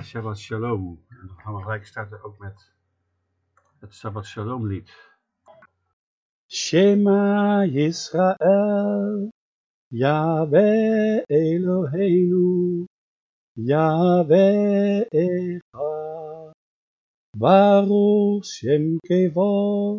Ja, Shabbat Shalom. En dan gaan we gelijk starten ook met het Shabbat Shalom lied. Shema Yisrael, Yahweh Eloheinu, Yahweh Echad, Baruch Shem Kevo,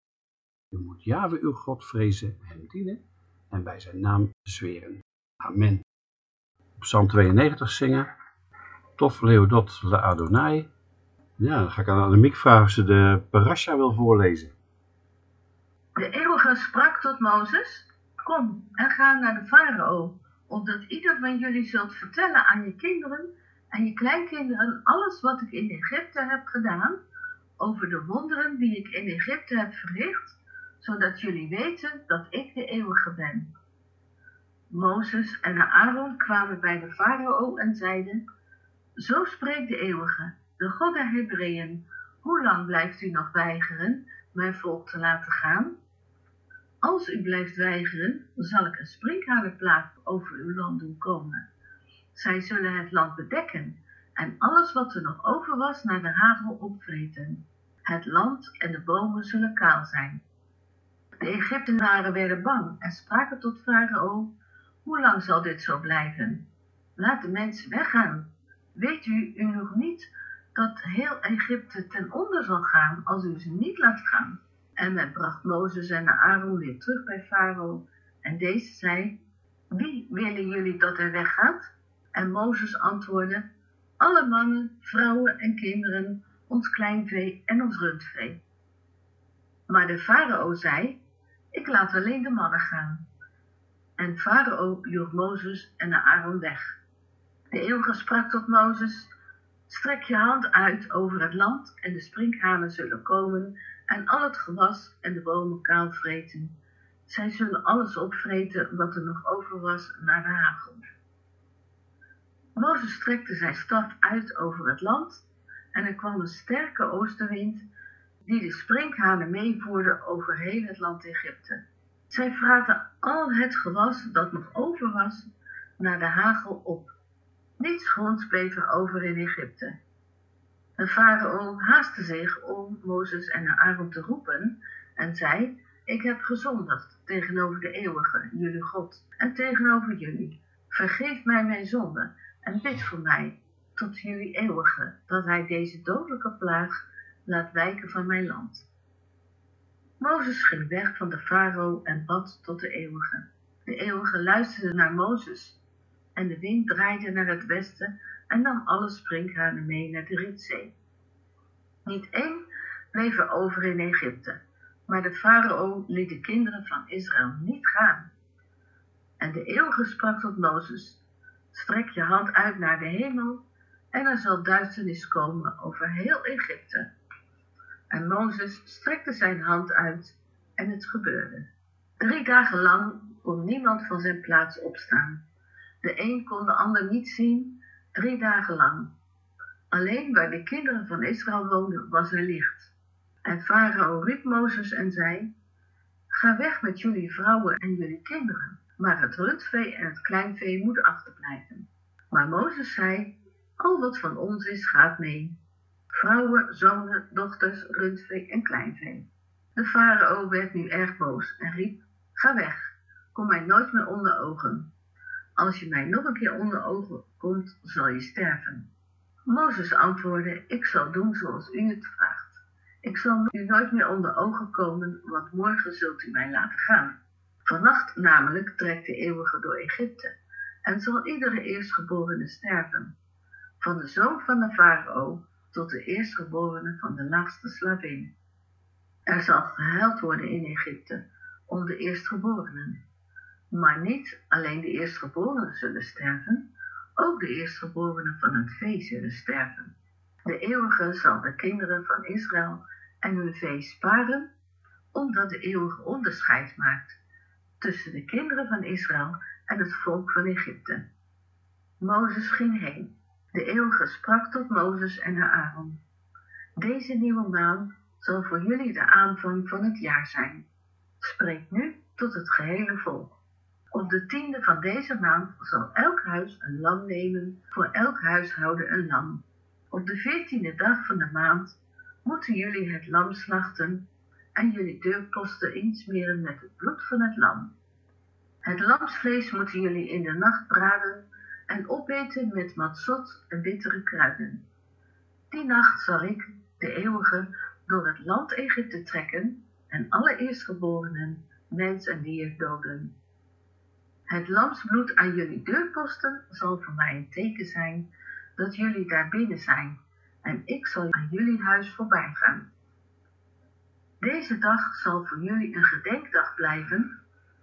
U moet Yahweh uw God vrezen, hem dienen en bij zijn naam zweren. Amen. Psalm 92 zingen. Tof Leodot le Adonai. Ja, dan ga ik aan Annemiek vragen of ze de parasha wil voorlezen. De eeuwige sprak tot Mozes, kom en ga naar de farao, opdat ieder van jullie zult vertellen aan je kinderen en je kleinkinderen alles wat ik in Egypte heb gedaan, over de wonderen die ik in Egypte heb verricht, zodat jullie weten dat ik de eeuwige ben. Mozes en Aaron kwamen bij de farao en zeiden, zo spreekt de eeuwige, de God der Hebreeën, hoe lang blijft u nog weigeren mijn volk te laten gaan? Als u blijft weigeren, zal ik een sprinkhalenplaag over uw land doen komen. Zij zullen het land bedekken en alles wat er nog over was naar de hagel opvreten. Het land en de bomen zullen kaal zijn. De Egyptenaren werden bang en spraken tot Farao, hoe lang zal dit zo blijven? Laat de mensen weggaan. Weet u, u nog niet dat heel Egypte ten onder zal gaan als u ze niet laat gaan? En men bracht Mozes en Aaron weer terug bij Farao. En deze zei, wie willen jullie dat er weggaat? En Mozes antwoordde, alle mannen, vrouwen en kinderen, ons kleinvee en ons rundvee. Maar de farao zei, ik laat alleen de mannen gaan. En farao joeg Mozes en Aaron weg. De eeuwige sprak tot Mozes, strek je hand uit over het land en de sprinkhanen zullen komen en al het gewas en de bomen kaal vreten. Zij zullen alles opvreten wat er nog over was naar de hagel. Mozes strekte zijn staf uit over het land en er kwam een sterke oostenwind die de sprinkhanen meevoerde over heel het land Egypte. Zij vraten al het gewas dat nog over was naar de hagel op. Niets gronds bleef er over in Egypte. De farao haastte zich om Mozes en Aaron te roepen en zei, ik heb gezondigd tegenover de eeuwige, jullie God, en tegenover jullie. Vergeef mij mijn zonde en bid voor mij tot jullie eeuwige, dat hij deze dodelijke plaag laat wijken van mijn land. Mozes ging weg van de farao en bad tot de eeuwige. De eeuwige luisterde naar Mozes en de wind draaide naar het westen en nam alle sprinkhanen mee naar de Rietzee. Niet één bleef er over in Egypte, maar de farao liet de kinderen van Israël niet gaan. En de eeuwige sprak tot Mozes, strek je hand uit naar de hemel en er zal duisternis komen over heel Egypte. En Mozes strekte zijn hand uit en het gebeurde. Drie dagen lang kon niemand van zijn plaats opstaan. De een kon de ander niet zien, drie dagen lang. Alleen waar de kinderen van Israël woonden was er licht. En Farao riep Mozes en zei, Ga weg met jullie vrouwen en jullie kinderen, maar het rundvee en het kleinvee moet achterblijven. Maar Mozes zei, al wat van ons is, gaat mee. Vrouwen, zonen, dochters, rundvee en kleinvee. De farao werd nu erg boos en riep, ga weg, kom mij nooit meer onder ogen. Als je mij nog een keer onder ogen komt, zal je sterven. Mozes antwoordde, ik zal doen zoals u het vraagt. Ik zal u nooit meer onder ogen komen, want morgen zult u mij laten gaan. Vannacht namelijk trekt de eeuwige door Egypte en zal iedere eerstgeborene sterven. Van de zoon van de farao tot de eerstgeborene van de laagste slavin. Er zal gehuild worden in Egypte om de eerstgeborenen. Maar niet alleen de eerstgeborenen zullen sterven, ook de eerstgeborenen van het vee zullen sterven. De eeuwige zal de kinderen van Israël en hun vee sparen, omdat de eeuwige onderscheid maakt tussen de kinderen van Israël en het volk van Egypte. Mozes ging heen. De eeuwige sprak tot Mozes en Aaron. Deze nieuwe maan zal voor jullie de aanvang van het jaar zijn. Spreek nu tot het gehele volk. Op de tiende van deze maand zal elk huis een lam nemen, voor elk huishouden een lam. Op de veertiende dag van de maand moeten jullie het lam slachten en jullie deurposten insmeren met het bloed van het lam. Het lamsvlees moeten jullie in de nacht braden en opeten met matzot en bittere kruiden. Die nacht zal ik, de eeuwige, door het land Egypte trekken en alle eerstgeborenen, mens en dier, doden. Het lamsbloed aan jullie deurposten zal voor mij een teken zijn dat jullie daar binnen zijn en ik zal aan jullie huis voorbij gaan. Deze dag zal voor jullie een gedenkdag blijven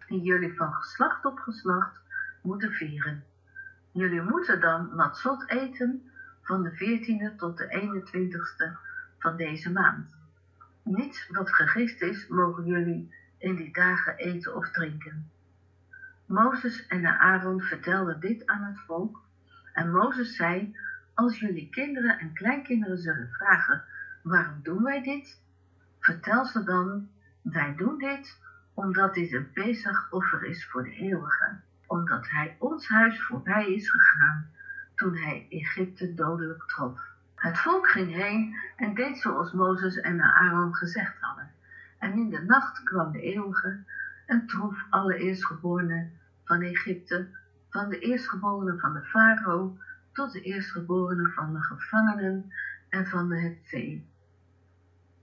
die jullie van geslacht op geslacht moeten vieren. Jullie moeten dan matzot eten van de 14e tot de 21ste van deze maand. Niets wat gegist is, mogen jullie in die dagen eten of drinken. Mozes en Aaron vertelden dit aan het volk en Mozes zei, als jullie kinderen en kleinkinderen zullen vragen, waarom doen wij dit? Vertel ze dan, wij doen dit omdat dit een Pesach-offer is voor de eeuwige, omdat hij ons huis voorbij is gegaan toen hij Egypte dodelijk trof. Het volk ging heen en deed zoals Mozes en Aaron gezegd hadden. En in de nacht kwam de eeuwige en trof alle eerstgeborenen van Egypte, van de eerstgeborenen van de farao tot de eerstgeborenen van de gevangenen en van het vee.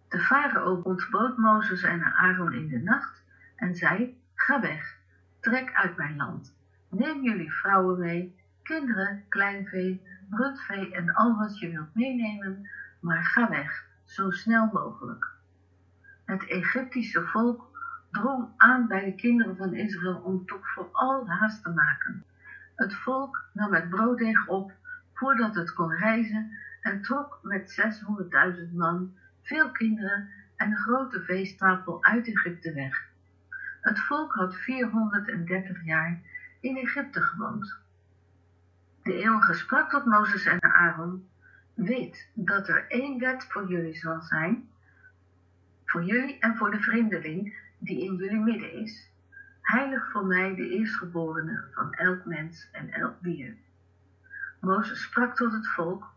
De farao ontbood Mozes en Aaron in de nacht en zei, ga weg, trek uit mijn land. Neem jullie vrouwen mee, kinderen, kleinvee, rundvee en al wat je wilt meenemen, maar ga weg, zo snel mogelijk. Het Egyptische volk drong aan bij de kinderen van Israël om toch vooral haast te maken. Het volk nam het brooddeeg op voordat het kon reizen en trok met 600.000 man, veel kinderen en een grote veestapel uit Egypte weg. Het volk had 430 jaar in Egypte gewoond. De eeuwige sprak tot Mozes en Aaron, weet dat er één wet voor jullie zal zijn, voor jullie en voor de vreemdeling die in jullie midden is. Heilig voor mij de eerstgeborene van elk mens en elk dier. Mozes sprak tot het volk,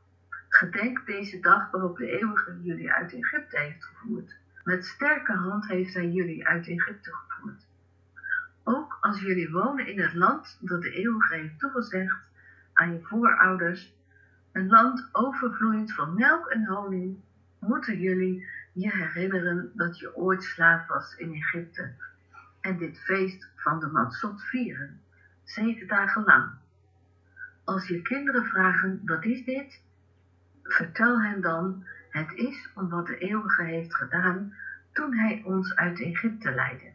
gedenk deze dag waarop de eeuwige jullie uit Egypte heeft gevoerd. Met sterke hand heeft hij jullie uit Egypte gevoerd. Ook als jullie wonen in het land dat de eeuwige heeft toegezegd aan je voorouders, een land overvloeiend van melk en honing, moeten jullie je herinneren dat je ooit slaaf was in Egypte en dit feest van de Matzot vieren, zeven dagen lang. Als je kinderen vragen, wat is dit? Vertel hen dan, het is om wat de eeuwige heeft gedaan toen hij ons uit Egypte leidde.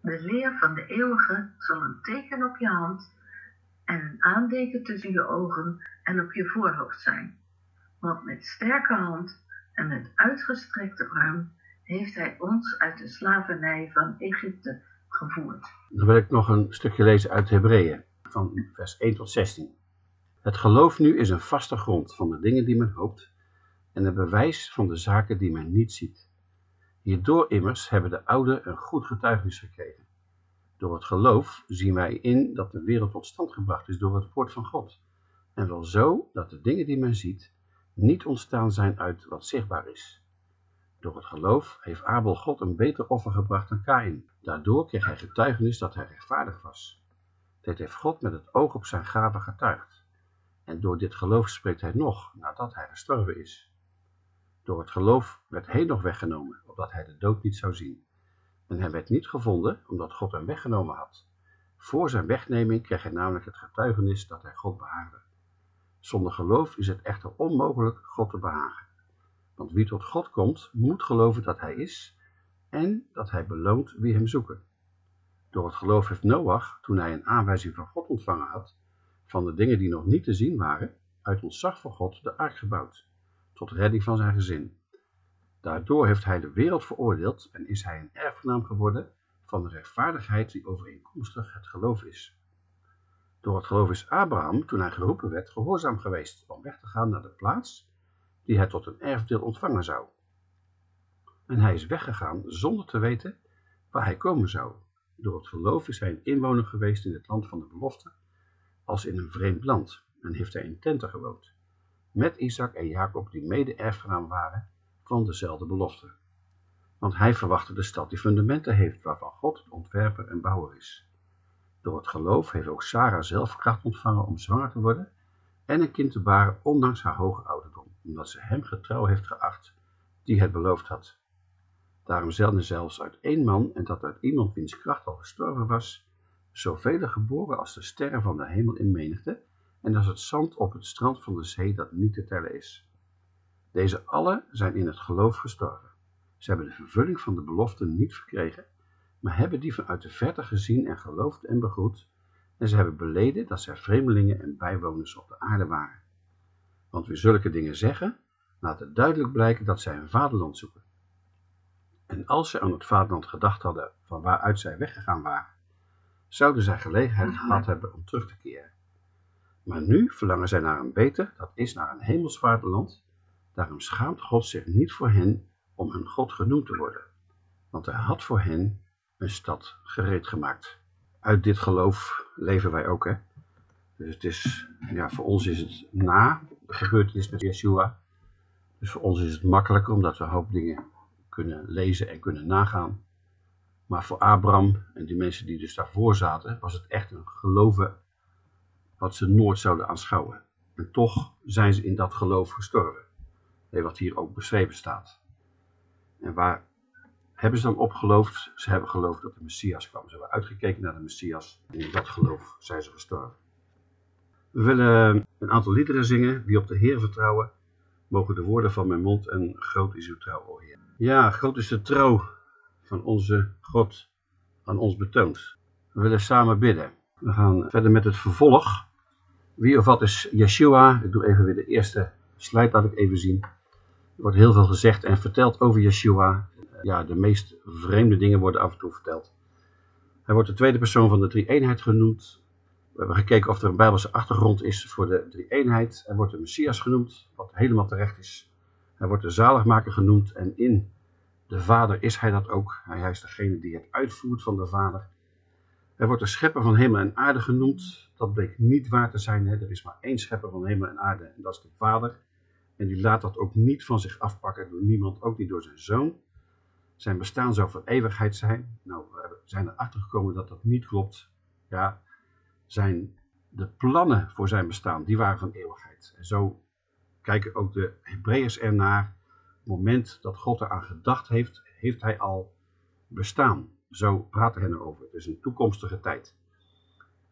De leer van de eeuwige zal een teken op je hand en een aandeken tussen je ogen en op je voorhoofd zijn. Want met sterke hand en met uitgestrekte arm heeft hij ons uit de slavernij van Egypte gevoerd. Dan wil ik nog een stukje lezen uit Hebreeën, van vers 1 tot 16. Het geloof nu is een vaste grond van de dingen die men hoopt en een bewijs van de zaken die men niet ziet. Hierdoor immers hebben de ouden een goed getuigenis gekregen. Door het geloof zien wij in dat de wereld tot stand gebracht is door het woord van God. En wel zo dat de dingen die men ziet niet ontstaan zijn uit wat zichtbaar is. Door het geloof heeft Abel God een beter offer gebracht dan Kain. Daardoor kreeg hij getuigenis dat hij rechtvaardig was. Dit heeft God met het oog op zijn gave getuigd. En door dit geloof spreekt hij nog nadat hij gestorven is. Door het geloof werd nog weggenomen, opdat hij de dood niet zou zien. En hij werd niet gevonden, omdat God hem weggenomen had. Voor zijn wegneming kreeg hij namelijk het getuigenis dat hij God behaagde. Zonder geloof is het echter onmogelijk God te behagen. Want wie tot God komt, moet geloven dat hij is en dat hij beloont wie hem zoeken. Door het geloof heeft Noach, toen hij een aanwijzing van God ontvangen had, van de dingen die nog niet te zien waren, uit ontzag voor God de ark gebouwd, tot redding van zijn gezin. Daardoor heeft hij de wereld veroordeeld en is hij een erfgenaam geworden van de rechtvaardigheid die overeenkomstig het geloof is. Door het geloof is Abraham, toen hij geroepen werd, gehoorzaam geweest om weg te gaan naar de plaats die hij tot een erfdeel ontvangen zou. En hij is weggegaan zonder te weten waar hij komen zou. Door het geloof is hij een inwoner geweest in het land van de belofte, als in een vreemd land, en heeft hij in tenten gewoond, met Isaac en Jacob die mede-erfgenaam waren van dezelfde belofte. Want hij verwachtte de stad die fundamenten heeft, waarvan God het ontwerper en bouwer is. Door het geloof heeft ook Sarah zelf kracht ontvangen om zwanger te worden en een kind te baren ondanks haar hoge ouderdom, omdat ze hem getrouw heeft geacht die het beloofd had. Daarom zelden zelfs uit één man en dat uit iemand wiens kracht al gestorven was, zoveel geboren als de sterren van de hemel in menigte en als het zand op het strand van de zee dat niet te tellen is. Deze allen zijn in het geloof gestorven. Ze hebben de vervulling van de belofte niet verkregen, maar hebben die vanuit de verte gezien en geloofd en begroet, en ze hebben beleden dat zij vreemdelingen en bijwoners op de aarde waren. Want wie zulke dingen zeggen, laat het duidelijk blijken dat zij een vaderland zoeken. En als ze aan het vaderland gedacht hadden van waaruit zij weggegaan waren, zouden zij gelegenheid gehad hebben om terug te keren. Maar nu verlangen zij naar een beter, dat is naar een hemels vaderland. Daarom schaamt God zich niet voor hen om hun God genoemd te worden, want hij had voor hen een stad gereed gemaakt. Uit dit geloof leven wij ook, hè. Dus het is, ja, voor ons is het na de gebeurtenis met Yeshua. Dus voor ons is het makkelijker, omdat we een hoop dingen kunnen lezen en kunnen nagaan. Maar voor Abraham en die mensen die dus daarvoor zaten, was het echt een geloven wat ze nooit zouden aanschouwen. En toch zijn ze in dat geloof gestorven. Wat hier ook beschreven staat. En waar hebben ze dan opgeloofd? Ze hebben geloofd dat de Messias kwam. Ze hebben uitgekeken naar de Messias. En in dat geloof zijn ze gestorven. We willen een aantal liederen zingen. Wie op de Heer vertrouwen, mogen de woorden van mijn mond en groot is uw trouw, o Heer. Ja, groot is de trouw van onze God aan ons betoond. We willen samen bidden. We gaan verder met het vervolg. Wie of wat is Yeshua? Ik doe even weer de eerste slide, laat ik even zien. Er wordt heel veel gezegd en verteld over Yeshua. Ja, de meest vreemde dingen worden af en toe verteld. Hij wordt de tweede persoon van de drie-eenheid genoemd. We hebben gekeken of er een bijbelse achtergrond is voor de drie-eenheid. Hij wordt de Messias genoemd, wat helemaal terecht is. Hij wordt de zaligmaker genoemd en in de Vader is hij dat ook. Hij is degene die het uitvoert van de Vader. Hij wordt de schepper van hemel en aarde genoemd. Dat bleek niet waar te zijn. Hè. Er is maar één schepper van hemel en aarde en dat is de Vader. En die laat dat ook niet van zich afpakken door niemand, ook niet door zijn zoon. Zijn bestaan zou voor eeuwigheid zijn. Nou, we zijn erachter gekomen dat dat niet klopt. Ja, zijn de plannen voor zijn bestaan, die waren van eeuwigheid. En zo kijken ook de Hebreeërs ernaar. Op het moment dat God eraan gedacht heeft, heeft hij al bestaan. Zo praten hen erover. Het is een toekomstige tijd.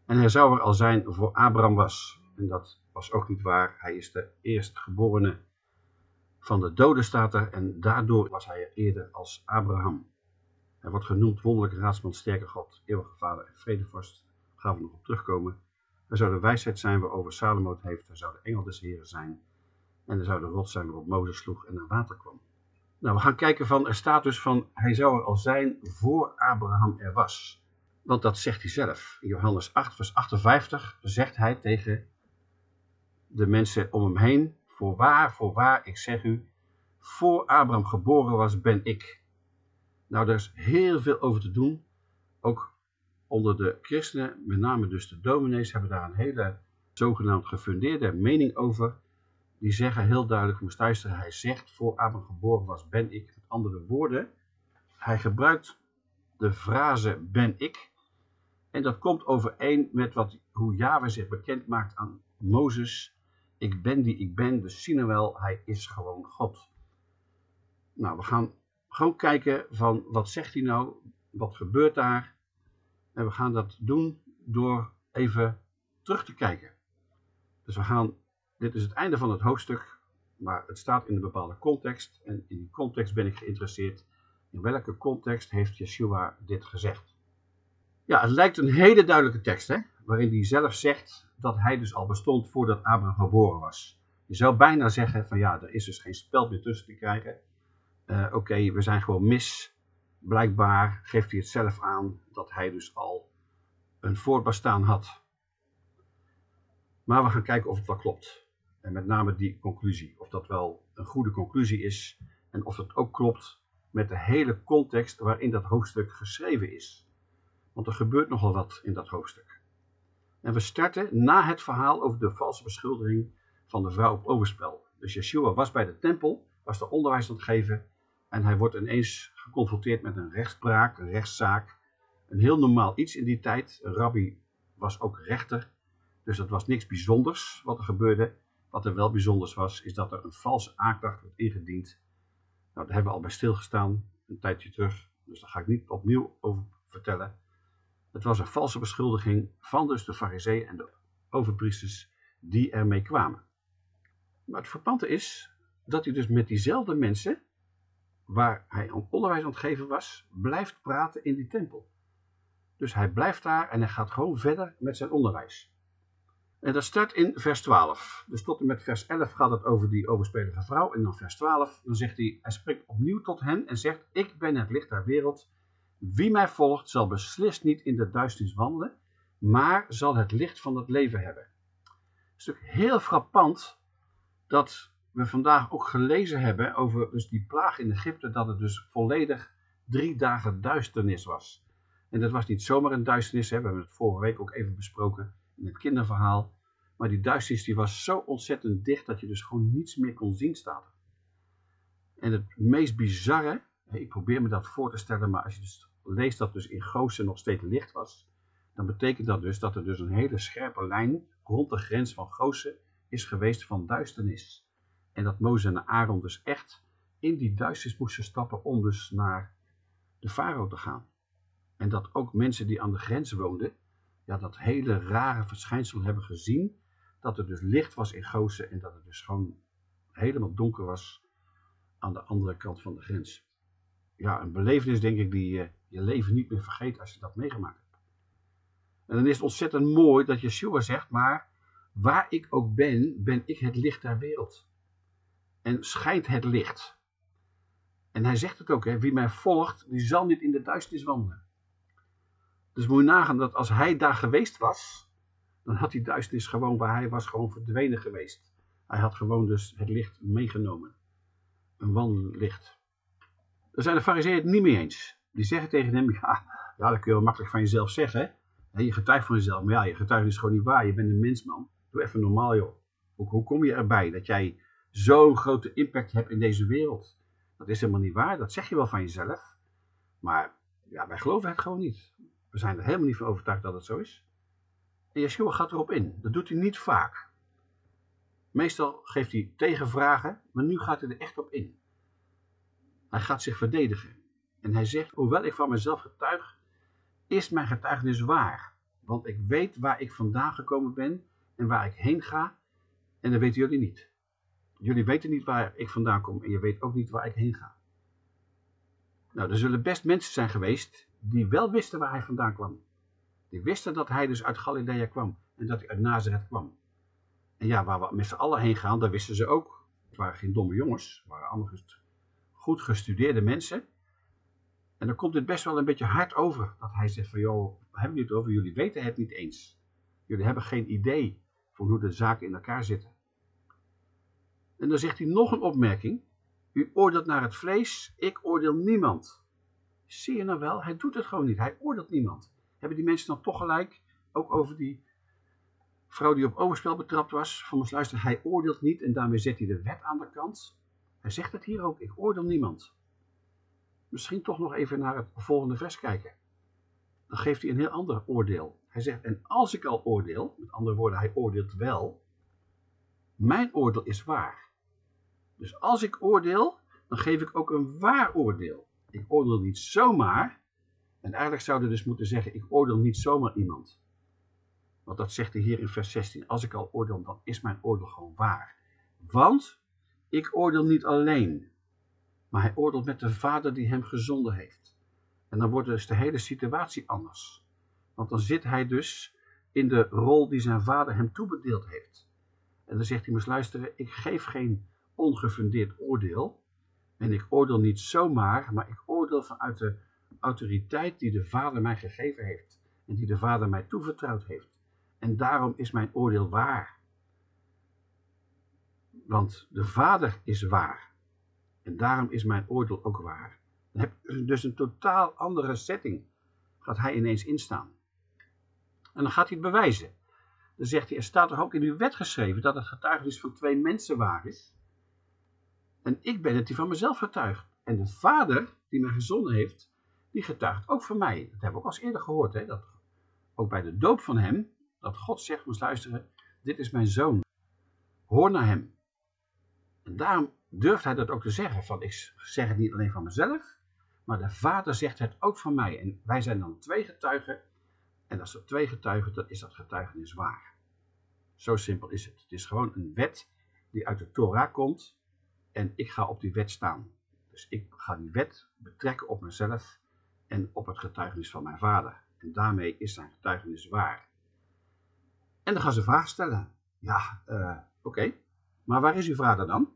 En hij zou er al zijn voor Abraham was. En dat was ook niet waar. Hij is de eerstgeborene van de doden staat er en daardoor was hij er eerder als Abraham. Hij wordt genoemd wonderlijke raadsman, sterke God, eeuwige vader en vredevorst. Daar gaan we nog op terugkomen. Hij zou de wijsheid zijn waarover Salomo het heeft. Hij zou de engel des heren zijn. En hij zou de rot zijn waarop Mozes sloeg en naar water kwam. Nou, we gaan kijken van, er staat dus van, hij zou er al zijn voor Abraham er was. Want dat zegt hij zelf. In Johannes 8, vers 58 zegt hij tegen de mensen om hem heen, voorwaar, voorwaar, ik zeg u, voor Abraham geboren was, ben ik. Nou, er is heel veel over te doen. Ook onder de christenen, met name dus de dominees, hebben daar een hele zogenaamd gefundeerde mening over. Die zeggen heel duidelijk, moest luisteren, hij zegt, voor Abraham geboren was, ben ik. Met andere woorden. Hij gebruikt de frase ben ik. En dat komt overeen met wat, hoe Yahweh zich bekend maakt aan Mozes. Ik ben die ik ben, dus zie nou hij is gewoon God. Nou, we gaan gewoon kijken van wat zegt hij nou, wat gebeurt daar. En we gaan dat doen door even terug te kijken. Dus we gaan, dit is het einde van het hoofdstuk, maar het staat in een bepaalde context. En in die context ben ik geïnteresseerd. In welke context heeft Yeshua dit gezegd? Ja, het lijkt een hele duidelijke tekst, hè? waarin hij zelf zegt dat hij dus al bestond voordat Abraham geboren was. Je zou bijna zeggen van ja, er is dus geen speld meer tussen te krijgen. Uh, Oké, we zijn gewoon mis. Blijkbaar geeft hij het zelf aan dat hij dus al een voortbestaan had. Maar we gaan kijken of het wel klopt. En met name die conclusie. Of dat wel een goede conclusie is. En of het ook klopt met de hele context waarin dat hoofdstuk geschreven is. Want er gebeurt nogal wat in dat hoofdstuk. En we starten na het verhaal over de valse beschuldiging van de vrouw op overspel. Dus Yeshua was bij de tempel, was er onderwijs aan het geven. En hij wordt ineens geconfronteerd met een rechtspraak, een rechtszaak. Een heel normaal iets in die tijd. Rabbi was ook rechter. Dus dat was niks bijzonders wat er gebeurde. Wat er wel bijzonders was, is dat er een valse aanklacht wordt ingediend. Nou, daar hebben we al bij stilgestaan, een tijdje terug. Dus daar ga ik niet opnieuw over vertellen. Het was een valse beschuldiging van dus de fariseeën en de overpriesters die ermee kwamen. Maar het verpante is dat hij dus met diezelfde mensen, waar hij onderwijs aan het geven was, blijft praten in die tempel. Dus hij blijft daar en hij gaat gewoon verder met zijn onderwijs. En dat start in vers 12. Dus tot en met vers 11 gaat het over die overspelige vrouw. En dan vers 12, dan zegt hij, hij spreekt opnieuw tot hen en zegt, ik ben het licht der wereld. Wie mij volgt zal beslist niet in de duisternis wandelen, maar zal het licht van het leven hebben. Het is natuurlijk heel frappant dat we vandaag ook gelezen hebben over dus die plaag in Egypte, dat het dus volledig drie dagen duisternis was. En dat was niet zomaar een duisternis, hè. we hebben het vorige week ook even besproken het kinderverhaal. Maar die duisternis die was zo ontzettend dicht dat je dus gewoon niets meer kon zien staan. En het meest bizarre, ik probeer me dat voor te stellen, maar als je dus leest dat dus in Goosen nog steeds licht was, dan betekent dat dus dat er dus een hele scherpe lijn rond de grens van Goosen is geweest van duisternis. En dat Mozes en Aaron dus echt in die duisternis moesten stappen om dus naar de farao te gaan. En dat ook mensen die aan de grens woonden, ja, dat hele rare verschijnsel hebben gezien. Dat er dus licht was in Goosen en dat het dus gewoon helemaal donker was aan de andere kant van de grens. Ja, een belevenis denk ik die je je leven niet meer vergeet als je dat meegemaakt hebt. En dan is het ontzettend mooi dat Yeshua zegt, maar waar ik ook ben, ben ik het licht der wereld. En schijnt het licht. En hij zegt het ook, hè, wie mij volgt, die zal niet in de duisternis wandelen. Dus moet je nagaan dat als hij daar geweest was, dan had die duisternis gewoon waar hij was gewoon verdwenen geweest. Hij had gewoon dus het licht meegenomen. Een wandellicht. Daar zijn de fariseeën het niet mee eens. Die zeggen tegen hem, ja, ja dat kun je wel makkelijk van jezelf zeggen. Hè? Je getuigt van jezelf, maar ja, je getuigt is gewoon niet waar. Je bent een mensman. Doe even normaal joh. Hoe, hoe kom je erbij dat jij zo'n grote impact hebt in deze wereld? Dat is helemaal niet waar. Dat zeg je wel van jezelf. Maar ja, wij geloven het gewoon niet. We zijn er helemaal niet van overtuigd dat het zo is. En Yeshua gaat erop in. Dat doet hij niet vaak. Meestal geeft hij tegenvragen, maar nu gaat hij er echt op in. Hij gaat zich verdedigen. En hij zegt, hoewel ik van mezelf getuig, is mijn getuigenis waar. Want ik weet waar ik vandaan gekomen ben en waar ik heen ga. En dat weten jullie niet. Jullie weten niet waar ik vandaan kom en je weet ook niet waar ik heen ga. Nou, er zullen best mensen zijn geweest die wel wisten waar hij vandaan kwam. Die wisten dat hij dus uit Galilea kwam en dat hij uit Nazareth kwam. En ja, waar we met z'n allen heen gaan, dat wisten ze ook. Het waren geen domme jongens, het waren allemaal goed gestudeerde mensen. En dan komt het best wel een beetje hard over dat hij zegt van, joh, hebben jullie het over? Jullie weten het niet eens. Jullie hebben geen idee van hoe de zaken in elkaar zitten. En dan zegt hij nog een opmerking. U oordeelt naar het vlees, ik oordeel niemand. Zie je nou wel, hij doet het gewoon niet. Hij oordeelt niemand. Hebben die mensen dan toch gelijk, ook over die vrouw die op overspel betrapt was, van ons luister, hij oordeelt niet en daarmee zet hij de wet aan de kant. Hij zegt het hier ook, ik oordeel niemand. misschien toch nog even naar het volgende vers kijken. Dan geeft hij een heel ander oordeel. Hij zegt, en als ik al oordeel, met andere woorden, hij oordeelt wel, mijn oordeel is waar. Dus als ik oordeel, dan geef ik ook een waar oordeel. Ik oordeel niet zomaar, en eigenlijk zouden we dus moeten zeggen, ik oordeel niet zomaar iemand. Want dat zegt hij hier in vers 16. Als ik al oordeel, dan is mijn oordeel gewoon waar. Want ik oordeel niet alleen, maar hij oordeelt met de vader die hem gezonden heeft. En dan wordt dus de hele situatie anders. Want dan zit hij dus in de rol die zijn vader hem toebedeeld heeft. En dan zegt hij, moest luisteren, ik geef geen ongefundeerd oordeel. En ik oordeel niet zomaar, maar ik oordeel vanuit de autoriteit die de vader mij gegeven heeft. En die de vader mij toevertrouwd heeft. En daarom is mijn oordeel waar. Want de Vader is waar. En daarom is mijn oordeel ook waar. Dan heb je dus een totaal andere setting. Gaat hij ineens instaan. En dan gaat hij het bewijzen. Dan zegt hij, er staat toch ook in uw wet geschreven dat het getuigenis van twee mensen waar is. En ik ben het die van mezelf getuigt. En de Vader die mij gezonden heeft, die getuigt ook van mij. Dat hebben we ook al eens eerder gehoord. Hè? Dat ook bij de doop van hem, dat God zegt, moest luisteren, dit is mijn zoon. Hoor naar hem. En daarom durft hij dat ook te zeggen, van ik zeg het niet alleen van mezelf, maar de vader zegt het ook van mij. En wij zijn dan twee getuigen, en als er twee getuigen, dan is dat getuigenis waar. Zo simpel is het. Het is gewoon een wet die uit de Torah komt, en ik ga op die wet staan. Dus ik ga die wet betrekken op mezelf en op het getuigenis van mijn vader. En daarmee is zijn getuigenis waar. En dan gaan ze vragen stellen. Ja, uh, oké, maar waar is uw vader dan?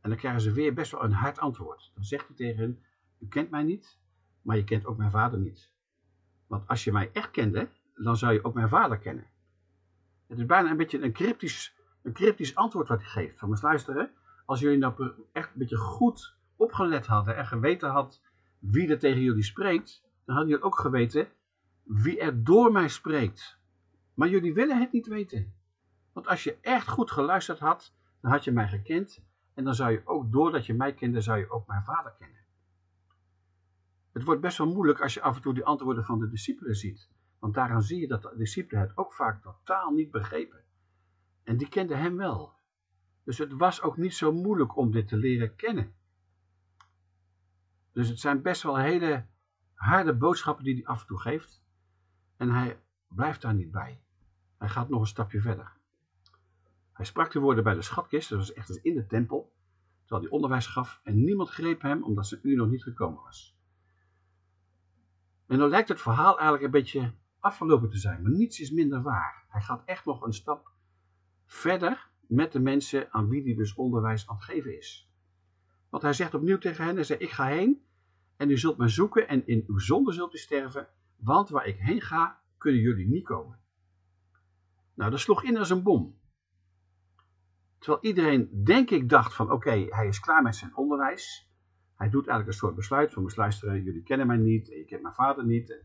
En dan krijgen ze weer best wel een hard antwoord. Dan zegt hij tegen hen, u kent mij niet, maar je kent ook mijn vader niet. Want als je mij echt kende, dan zou je ook mijn vader kennen. Het is bijna een beetje een cryptisch, een cryptisch antwoord wat hij geeft. Van eens luisteren, als jullie nou echt een beetje goed opgelet hadden en geweten had wie er tegen jullie spreekt, dan hadden jullie ook geweten wie er door mij spreekt. Maar jullie willen het niet weten. Want als je echt goed geluisterd had, dan had je mij gekend en dan zou je ook, doordat je mij kende, zou je ook mijn vader kennen. Het wordt best wel moeilijk als je af en toe die antwoorden van de discipelen ziet. Want daaraan zie je dat de discipelen het ook vaak totaal niet begrepen. En die kenden hem wel. Dus het was ook niet zo moeilijk om dit te leren kennen. Dus het zijn best wel hele harde boodschappen die hij af en toe geeft. En hij blijft daar niet bij. Hij gaat nog een stapje verder. Hij sprak de woorden bij de schatkist, dat was echt dus in de tempel, terwijl hij onderwijs gaf en niemand greep hem omdat zijn uur nog niet gekomen was. En dan lijkt het verhaal eigenlijk een beetje afgelopen te zijn, maar niets is minder waar. Hij gaat echt nog een stap verder met de mensen aan wie hij dus onderwijs aan het geven is. Want hij zegt opnieuw tegen hen, hij zegt, ik ga heen en u zult mij zoeken en in uw zonde zult u sterven, want waar ik heen ga, kunnen jullie niet komen. Nou, dat sloeg in als een bom. Terwijl iedereen, denk ik, dacht van oké, hij is klaar met zijn onderwijs. Hij doet eigenlijk een soort besluit van, luisteren, jullie kennen mij niet, je kent mijn vader niet.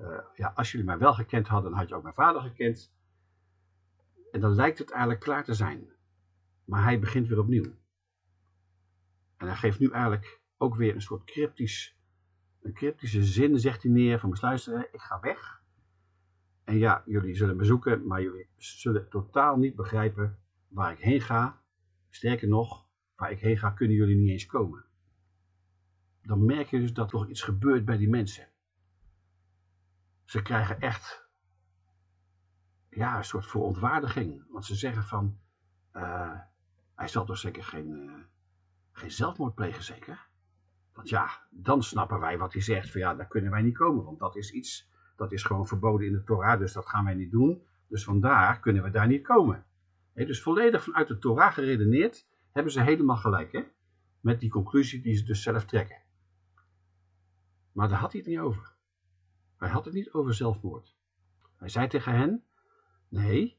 Uh, ja, als jullie mij wel gekend hadden, dan had je ook mijn vader gekend. En dan lijkt het eigenlijk klaar te zijn. Maar hij begint weer opnieuw. En hij geeft nu eigenlijk ook weer een soort cryptisch, een cryptische zin, zegt hij neer van, luisteren, ik ga weg. En ja, jullie zullen me zoeken, maar jullie zullen totaal niet begrijpen waar ik heen ga. Sterker nog, waar ik heen ga kunnen jullie niet eens komen. Dan merk je dus dat er toch iets gebeurt bij die mensen. Ze krijgen echt ja, een soort verontwaardiging. Want ze zeggen van, uh, hij zal toch zeker geen, uh, geen zelfmoord plegen, zeker? Want ja, dan snappen wij wat hij zegt. Van ja, daar kunnen wij niet komen. Want dat is iets, dat is gewoon verboden in de Torah. Dus dat gaan wij niet doen. Dus vandaar kunnen we daar niet komen. dus volledig vanuit de Torah geredeneerd hebben ze helemaal gelijk. Hè? Met die conclusie die ze dus zelf trekken. Maar daar had hij het niet over. Hij had het niet over zelfmoord. Hij zei tegen hen, nee,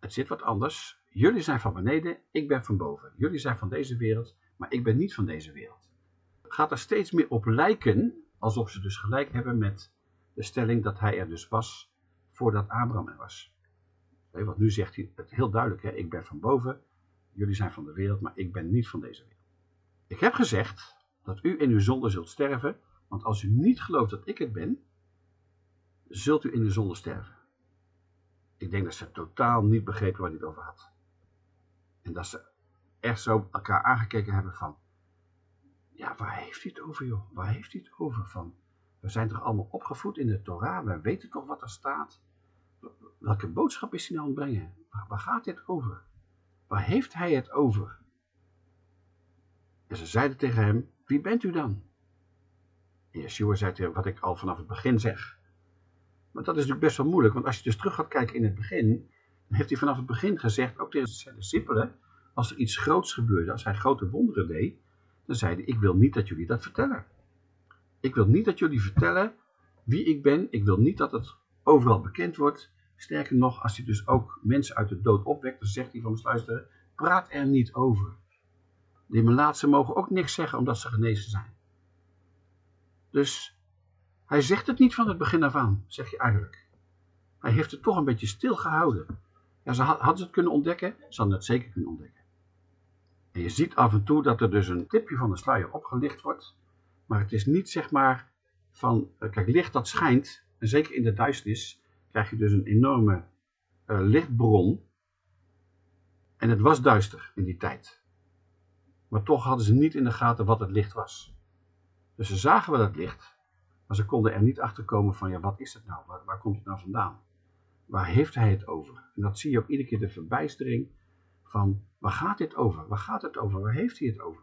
het zit wat anders. Jullie zijn van beneden, ik ben van boven. Jullie zijn van deze wereld, maar ik ben niet van deze wereld. Gaat er steeds meer op lijken, alsof ze dus gelijk hebben met de stelling dat hij er dus was voordat Abraham er was. Want nu zegt hij het heel duidelijk, hè? ik ben van boven, jullie zijn van de wereld, maar ik ben niet van deze wereld. Ik heb gezegd dat u in uw zonde zult sterven, want als u niet gelooft dat ik het ben, zult u in de zonde sterven. Ik denk dat ze totaal niet begrepen waar hij het over had. En dat ze echt zo elkaar aangekeken hebben van, ja, waar heeft hij het over joh? Waar heeft hij het over van? We zijn toch allemaal opgevoed in de Torah, wij weten toch wat er staat? Welke boodschap is hij nou aan brengen? Waar, waar gaat dit over? Waar heeft hij het over? En ze zeiden tegen hem, wie bent u dan? En Yeshua zei tegen wat ik al vanaf het begin zeg. Maar dat is natuurlijk best wel moeilijk, want als je dus terug gaat kijken in het begin, dan heeft hij vanaf het begin gezegd, ook tegen zijn discipelen, als er iets groots gebeurde, als hij grote wonderen deed, dan zei hij, ik wil niet dat jullie dat vertellen. Ik wil niet dat jullie vertellen wie ik ben. Ik wil niet dat het overal bekend wordt. Sterker nog, als hij dus ook mensen uit de dood opwekt, dan zegt hij van luisteren, praat er niet over. Die melaatsen mogen ook niks zeggen omdat ze genezen zijn. Dus hij zegt het niet van het begin af aan, zeg je eigenlijk. Hij heeft het toch een beetje stilgehouden. Ja, ze hadden ze het kunnen ontdekken, ze hadden het zeker kunnen ontdekken. En je ziet af en toe dat er dus een tipje van de sluier opgelicht wordt. Maar het is niet zeg maar van, eh, kijk licht dat schijnt, en zeker in de duisternis krijg je dus een enorme uh, lichtbron. En het was duister in die tijd. Maar toch hadden ze niet in de gaten wat het licht was. Dus ze zagen wel het licht, maar ze konden er niet achter komen van, ja, wat is het nou? Waar, waar komt het nou vandaan? Waar heeft hij het over? En dat zie je ook iedere keer de verbijstering van, waar gaat dit over? Waar gaat het over? Waar heeft hij het over?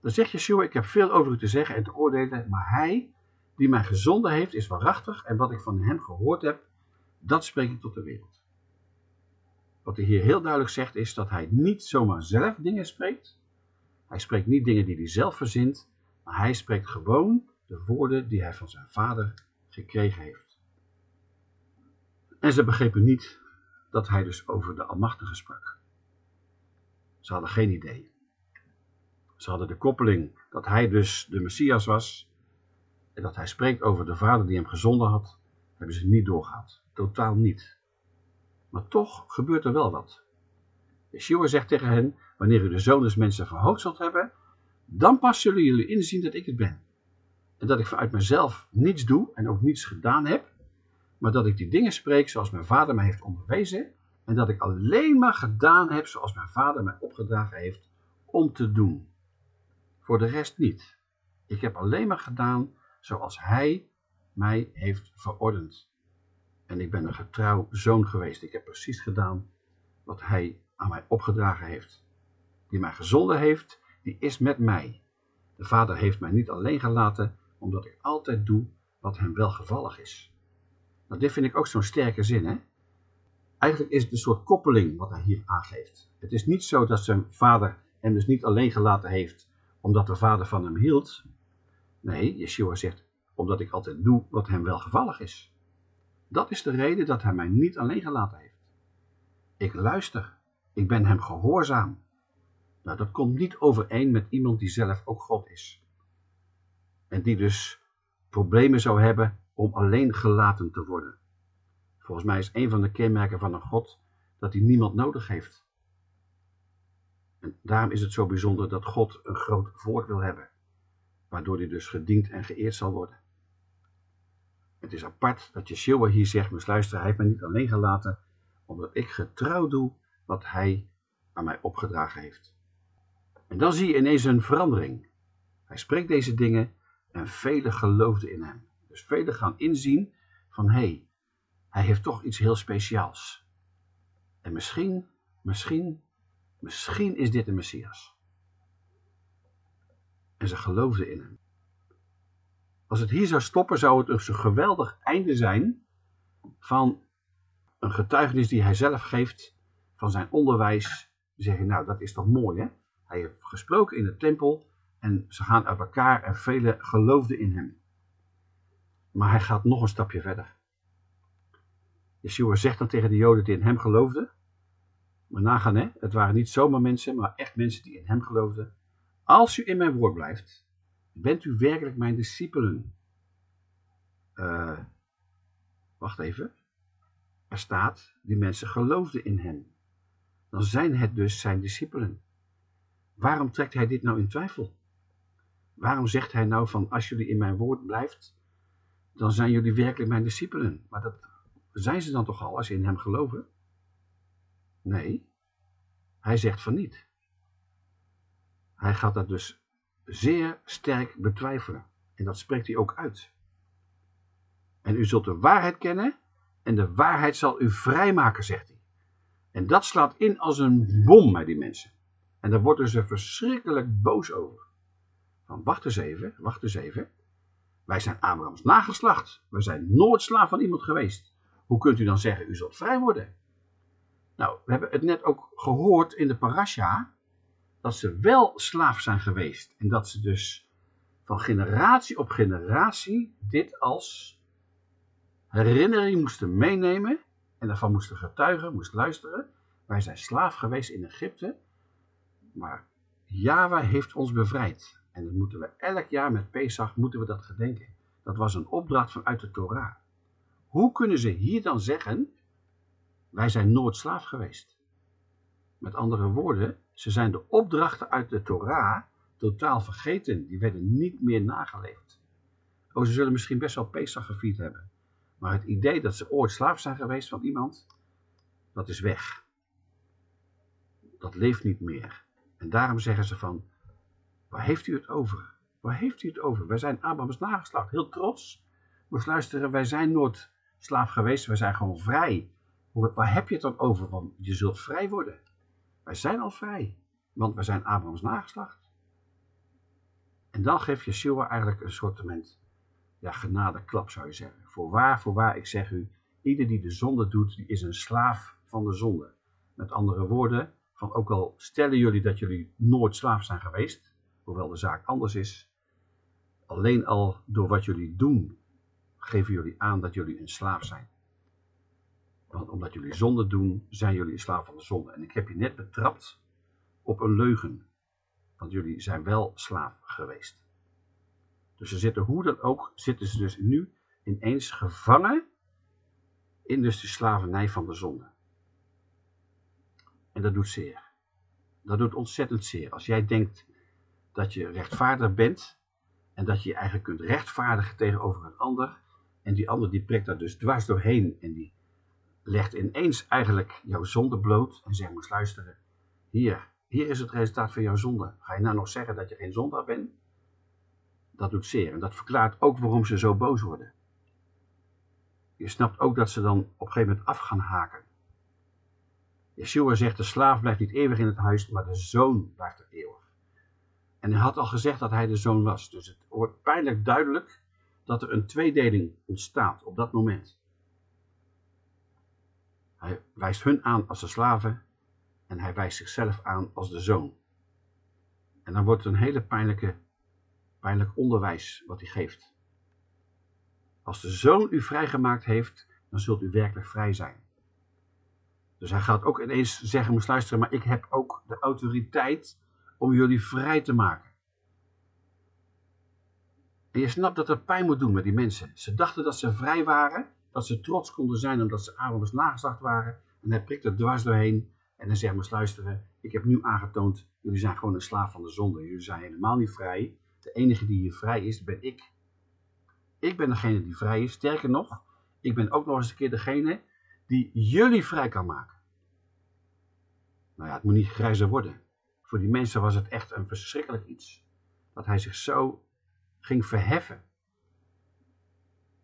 Dan zegt Yeshua, ik heb veel over u te zeggen en te oordelen, maar hij die mij gezonden heeft is waarachtig en wat ik van hem gehoord heb, dat spreek ik tot de wereld. Wat hij hier heel duidelijk zegt is dat hij niet zomaar zelf dingen spreekt. Hij spreekt niet dingen die hij zelf verzint, maar hij spreekt gewoon de woorden die hij van zijn vader gekregen heeft. En ze begrepen niet dat hij dus over de Almachtige sprak. Ze hadden geen idee. Ze hadden de koppeling dat hij dus de Messias was en dat hij spreekt over de vader die hem gezonden had, hebben ze niet doorgehad. Totaal niet. Maar toch gebeurt er wel wat. Yeshua zegt tegen hen, wanneer u de zoon des mensen verhoogd zult hebben, dan pas zullen jullie inzien dat ik het ben. En dat ik vanuit mezelf niets doe en ook niets gedaan heb, maar dat ik die dingen spreek zoals mijn vader mij heeft onderwezen en dat ik alleen maar gedaan heb zoals mijn vader mij opgedragen heeft om te doen. Voor de rest niet. Ik heb alleen maar gedaan zoals hij mij heeft verordend. En ik ben een getrouw zoon geweest. Ik heb precies gedaan wat hij aan mij opgedragen heeft. Die mij gezonden heeft, die is met mij. De Vader heeft mij niet alleen gelaten, omdat ik altijd doe wat hem welgevallig is. Nou, dit vind ik ook zo'n sterke zin, hè? Eigenlijk is het een soort koppeling wat hij hier aangeeft. Het is niet zo dat zijn vader hem dus niet alleen gelaten heeft omdat de vader van hem hield. Nee, Yeshua zegt, omdat ik altijd doe wat hem welgevallig is. Dat is de reden dat hij mij niet alleen gelaten heeft. Ik luister, ik ben hem gehoorzaam. Nou, dat komt niet overeen met iemand die zelf ook God is. En die dus problemen zou hebben om alleen gelaten te worden. Volgens mij is een van de kenmerken van een God dat hij niemand nodig heeft. En daarom is het zo bijzonder dat God een groot voort wil hebben, waardoor hij dus gediend en geëerd zal worden. Het is apart dat Yeshua hier zegt, mijn luister, hij heeft mij niet alleen gelaten, omdat ik getrouw doe wat hij aan mij opgedragen heeft. En dan zie je ineens een verandering. Hij spreekt deze dingen en velen geloofden in hem. Dus velen gaan inzien van, hé, hey, hij heeft toch iets heel speciaals. En misschien, misschien Misschien is dit de Messias. En ze geloofden in hem. Als het hier zou stoppen, zou het een geweldig einde zijn van een getuigenis die hij zelf geeft van zijn onderwijs. Zeggen, nou dat is toch mooi hè. Hij heeft gesproken in de tempel en ze gaan uit elkaar en velen geloofden in hem. Maar hij gaat nog een stapje verder. Yeshua zegt dan tegen de Joden die in hem geloofden, maar nagaan, hè? het waren niet zomaar mensen, maar echt mensen die in hem geloofden. Als u in mijn woord blijft, bent u werkelijk mijn discipelen. Uh, wacht even. Er staat, die mensen geloofden in hem. Dan zijn het dus zijn discipelen. Waarom trekt hij dit nou in twijfel? Waarom zegt hij nou van als jullie in mijn woord blijft, dan zijn jullie werkelijk mijn discipelen. Maar dat zijn ze dan toch al als ze in hem geloven? Nee, hij zegt van niet. Hij gaat dat dus zeer sterk betwijfelen. En dat spreekt hij ook uit. En u zult de waarheid kennen en de waarheid zal u vrijmaken, zegt hij. En dat slaat in als een bom bij die mensen. En daar worden ze verschrikkelijk boos over. Wacht eens even, wacht eens even. Wij zijn Abrahams nageslacht. We zijn nooit slaaf van iemand geweest. Hoe kunt u dan zeggen, u zult vrij worden? Nou, we hebben het net ook gehoord in de parasha, dat ze wel slaaf zijn geweest. En dat ze dus van generatie op generatie dit als herinnering moesten meenemen en daarvan moesten getuigen, moesten luisteren. Wij zijn slaaf geweest in Egypte, maar Yahweh heeft ons bevrijd. En dat moeten we elk jaar met Pesach moeten we dat gedenken. Dat was een opdracht vanuit de Torah. Hoe kunnen ze hier dan zeggen, wij zijn nooit slaaf geweest? Met andere woorden, ze zijn de opdrachten uit de Torah totaal vergeten. Die werden niet meer nageleefd. Oh, ze zullen misschien best wel Pesach gevierd hebben. Maar het idee dat ze ooit slaaf zijn geweest van iemand, dat is weg. Dat leeft niet meer. En daarom zeggen ze van, waar heeft u het over? Waar heeft u het over? Wij zijn Abrahams nageslacht, heel trots. Moest luisteren, wij zijn nooit slaaf geweest, wij zijn gewoon vrij. Waar heb je het dan over? Want je zult vrij worden. Wij zijn al vrij, want wij zijn Abrahams nageslacht. En dan geeft Yeshua eigenlijk een soort ja, genadeklap zou je zeggen. Voorwaar, voorwaar, ik zeg u, ieder die de zonde doet, die is een slaaf van de zonde. Met andere woorden, van ook al stellen jullie dat jullie nooit slaaf zijn geweest, hoewel de zaak anders is, alleen al door wat jullie doen, geven jullie aan dat jullie een slaaf zijn. Want omdat jullie zonde doen, zijn jullie een slaaf van de zonde. En ik heb je net betrapt op een leugen. Want jullie zijn wel slaaf geweest. Dus ze zitten hoe dan ook, zitten ze dus nu ineens gevangen in dus de slavernij van de zonde. En dat doet zeer. Dat doet ontzettend zeer. Als jij denkt dat je rechtvaardig bent en dat je je eigenlijk kunt rechtvaardigen tegenover een ander en die ander die prikt daar dus dwars doorheen en die legt ineens eigenlijk jouw zonde bloot en zegt, moet luisteren, hier, hier is het resultaat van jouw zonde. Ga je nou nog zeggen dat je geen zondaar bent? Dat doet zeer en dat verklaart ook waarom ze zo boos worden. Je snapt ook dat ze dan op een gegeven moment af gaan haken. Yeshua zegt, de slaaf blijft niet eeuwig in het huis, maar de zoon blijft er eeuwig. En hij had al gezegd dat hij de zoon was. Dus het wordt pijnlijk duidelijk dat er een tweedeling ontstaat op dat moment. Hij wijst hun aan als de slaven en hij wijst zichzelf aan als de zoon. En dan wordt het een hele pijnlijke, pijnlijk onderwijs wat hij geeft. Als de zoon u vrijgemaakt heeft, dan zult u werkelijk vrij zijn. Dus hij gaat ook ineens zeggen, moest luisteren, maar ik heb ook de autoriteit om jullie vrij te maken. En je snapt dat er pijn moet doen met die mensen. Ze dachten dat ze vrij waren, dat ze trots konden zijn omdat ze Abrahams nageslacht waren. En hij prikt er dwars doorheen en dan zegt maar luisteren, ik heb nu aangetoond, jullie zijn gewoon een slaaf van de zonde. Jullie zijn helemaal niet vrij. De enige die hier vrij is, ben ik. Ik ben degene die vrij is. Sterker nog, ik ben ook nog eens een keer degene die jullie vrij kan maken. Nou ja, het moet niet grijzer worden. Voor die mensen was het echt een verschrikkelijk iets. Dat hij zich zo ging verheffen.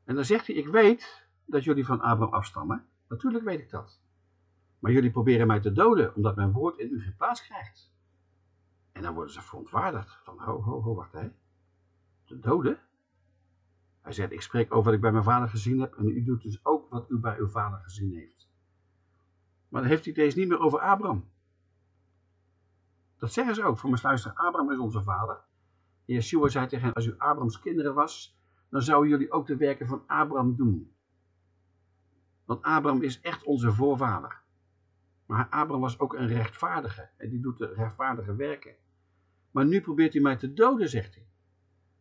En dan zegt hij, ik weet dat jullie van Abraham afstammen. Natuurlijk weet ik dat. Maar jullie proberen mij te doden, omdat mijn woord in u geen plaats krijgt. En dan worden ze verontwaardigd. Van, ho, ho, ho, wacht, hè. Te doden? Hij zegt, ik spreek over wat ik bij mijn vader gezien heb. En u doet dus ook wat u bij uw vader gezien heeft. Maar dan heeft hij deze niet meer over Abraham. Dat zeggen ze ook. Voor mijn luisteren, Abraham is onze vader. Yeshua zei tegen hen, als u Abrahams kinderen was, dan zouden jullie ook de werken van Abraham doen. Want Abraham is echt onze voorvader. Maar Abraham was ook een rechtvaardige. En die doet de rechtvaardige werken. Maar nu probeert u mij te doden, zegt hij.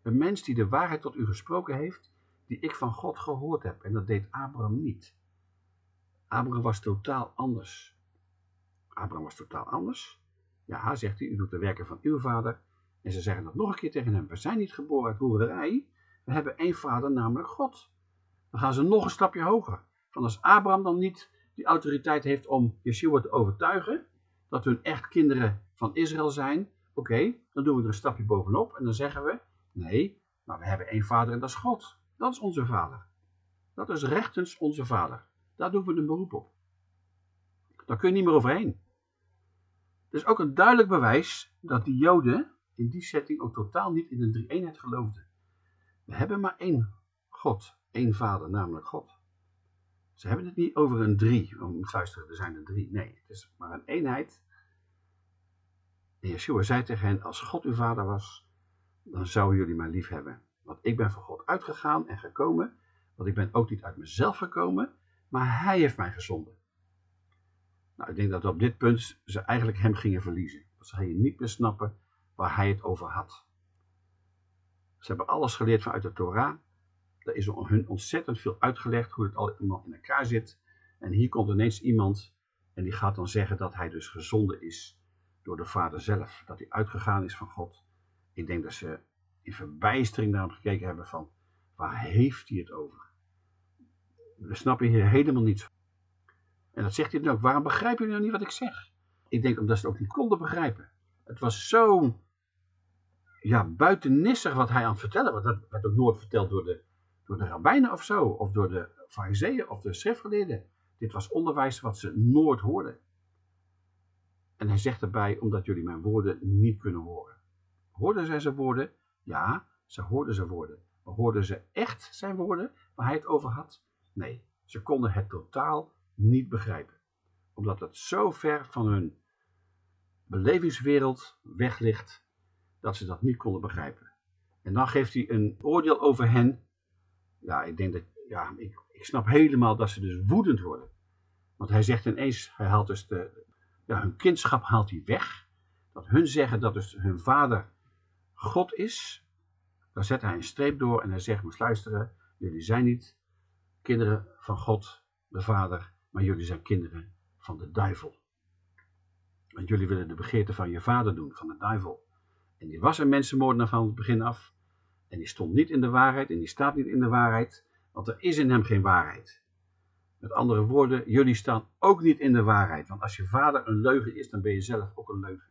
Een mens die de waarheid tot u gesproken heeft, die ik van God gehoord heb. En dat deed Abraham niet. Abraham was totaal anders. Abraham was totaal anders. Ja, zegt hij, u doet de werken van uw vader En ze zeggen dat nog een keer tegen hem. We zijn niet geboren uit hoererij. We hebben één vader, namelijk God. Dan gaan ze nog een stapje hoger. Van als Abraham dan niet die autoriteit heeft om Yeshua te overtuigen, dat hun echt kinderen van Israël zijn, oké, dan doen we er een stapje bovenop en dan zeggen we, nee, maar we hebben één vader en dat is God. Dat is onze vader. Dat is rechtens onze vader. Daar doen we een beroep op. Daar kun je niet meer overheen. Is ook een duidelijk bewijs dat die Joden in die setting ook totaal niet in een drie-eenheid geloofden. We hebben maar één God, één vader, namelijk God. Ze hebben het niet over een drie. om luisteren, er zijn er drie. Nee, het is maar een eenheid. En Yeshua zei tegen hen, als God uw vader was, dan zouden jullie mij lief hebben. Want ik ben van God uitgegaan en gekomen, want ik ben ook niet uit mezelf gekomen, maar hij heeft mij gezonden. Nou, ik denk dat op dit punt ze eigenlijk hem gingen verliezen. Dat ze gingen niet meer snappen waar hij het over had. Ze hebben alles geleerd vanuit de Torah. Er is hun ontzettend veel uitgelegd hoe het allemaal in elkaar zit. En hier komt ineens iemand en die gaat dan zeggen dat hij dus gezonden is door de Vader zelf. Dat hij uitgegaan is van God. Ik denk dat ze in verbijstering naar hem gekeken hebben van waar heeft hij het over? We snappen hier helemaal niets En dat zegt hij dan ook. Waarom begrijpen jullie nou niet wat ik zeg? Ik denk omdat ze het ook niet konden begrijpen. Het was zo ja, buitennissig wat hij aan het vertellen was. Dat werd ook nooit verteld door de, door de rabbijnen of zo. Of door de fariseeën of de schriftgeleerden. Dit was onderwijs wat ze nooit hoorden. En hij zegt erbij, omdat jullie mijn woorden niet kunnen horen. Hoorden zij zijn woorden? Ja, ze hoorden zijn woorden. Maar hoorden ze echt zijn woorden waar hij het over had? Nee, ze konden het totaal niet begrijpen. Omdat het zo ver van hun belevingswereld weg ligt, dat ze dat niet konden begrijpen. En dan geeft hij een oordeel over hen. Ja, ik denk dat, ja, ik, ik snap helemaal dat ze dus woedend worden. Want hij zegt ineens, hij haalt dus de, ja, hun kindschap haalt hij weg. Dat hun zeggen dat dus hun vader God is. Dan zet hij een streep door en hij zegt, moet luisteren, jullie zijn niet kinderen van God, de Vader, maar jullie zijn kinderen van de duivel. Want jullie willen de begeerte van je vader doen, van de duivel. En die was een mensenmoordenaar van het begin af. En die stond niet in de waarheid en die staat niet in de waarheid, want er is in hem geen waarheid. Met andere woorden, jullie staan ook niet in de waarheid. Want als je vader een leugen is, dan ben je zelf ook een leugen.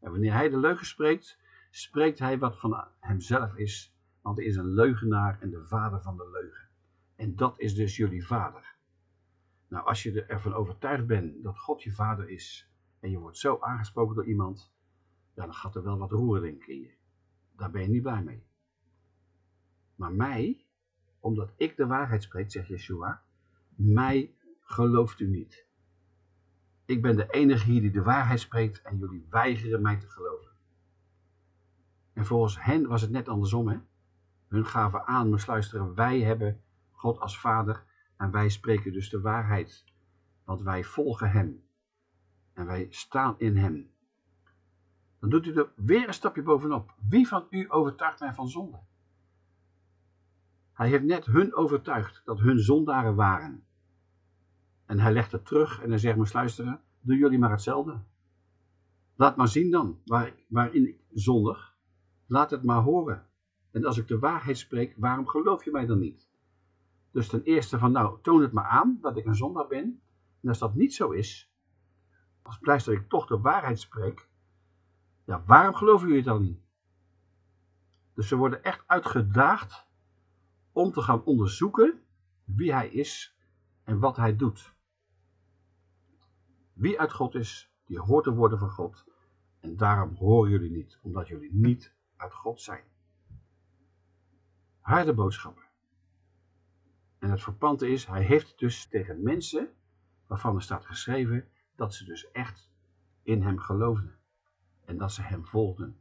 En wanneer hij de leugen spreekt, spreekt hij wat van hemzelf is. Want hij is een leugenaar en de vader van de leugen. En dat is dus jullie vader. Nou, als je ervan overtuigd bent dat God je vader is, en je wordt zo aangesproken door iemand, dan gaat er wel wat roering in je. Daar ben je niet blij mee. Maar mij, omdat ik de waarheid spreek, zegt Yeshua, mij gelooft u niet. Ik ben de enige hier die de waarheid spreekt en jullie weigeren mij te geloven. En volgens hen was het net andersom, hè? Hun gaven aan, moest luisteren, wij hebben God als vader en wij spreken dus de waarheid. Want wij volgen hem. En wij staan in hem. Dan doet u er weer een stapje bovenop. Wie van u overtuigt mij van zonde? Hij heeft net hun overtuigd dat hun zondaren waren. En hij legt het terug en hij zegt, maar luisteren, doen jullie maar hetzelfde. Laat maar zien dan, waar, waarin ik zondig. Laat het maar horen. En als ik de waarheid spreek, waarom geloof je mij dan niet? Dus ten eerste van, nou, toon het maar aan dat ik een zondaar ben. En als dat niet zo is, als blijft dat ik toch de waarheid spreek, ja, waarom geloven jullie dan niet? Dus ze worden echt uitgedaagd om te gaan onderzoeken wie hij is en wat hij doet. Wie uit God is, die hoort te worden van God. En daarom horen jullie niet, omdat jullie niet uit God zijn. Harde boodschappen. En het verpante is, hij heeft het dus tegen mensen waarvan er staat geschreven dat ze dus echt in hem geloofden. En dat ze hem volgden.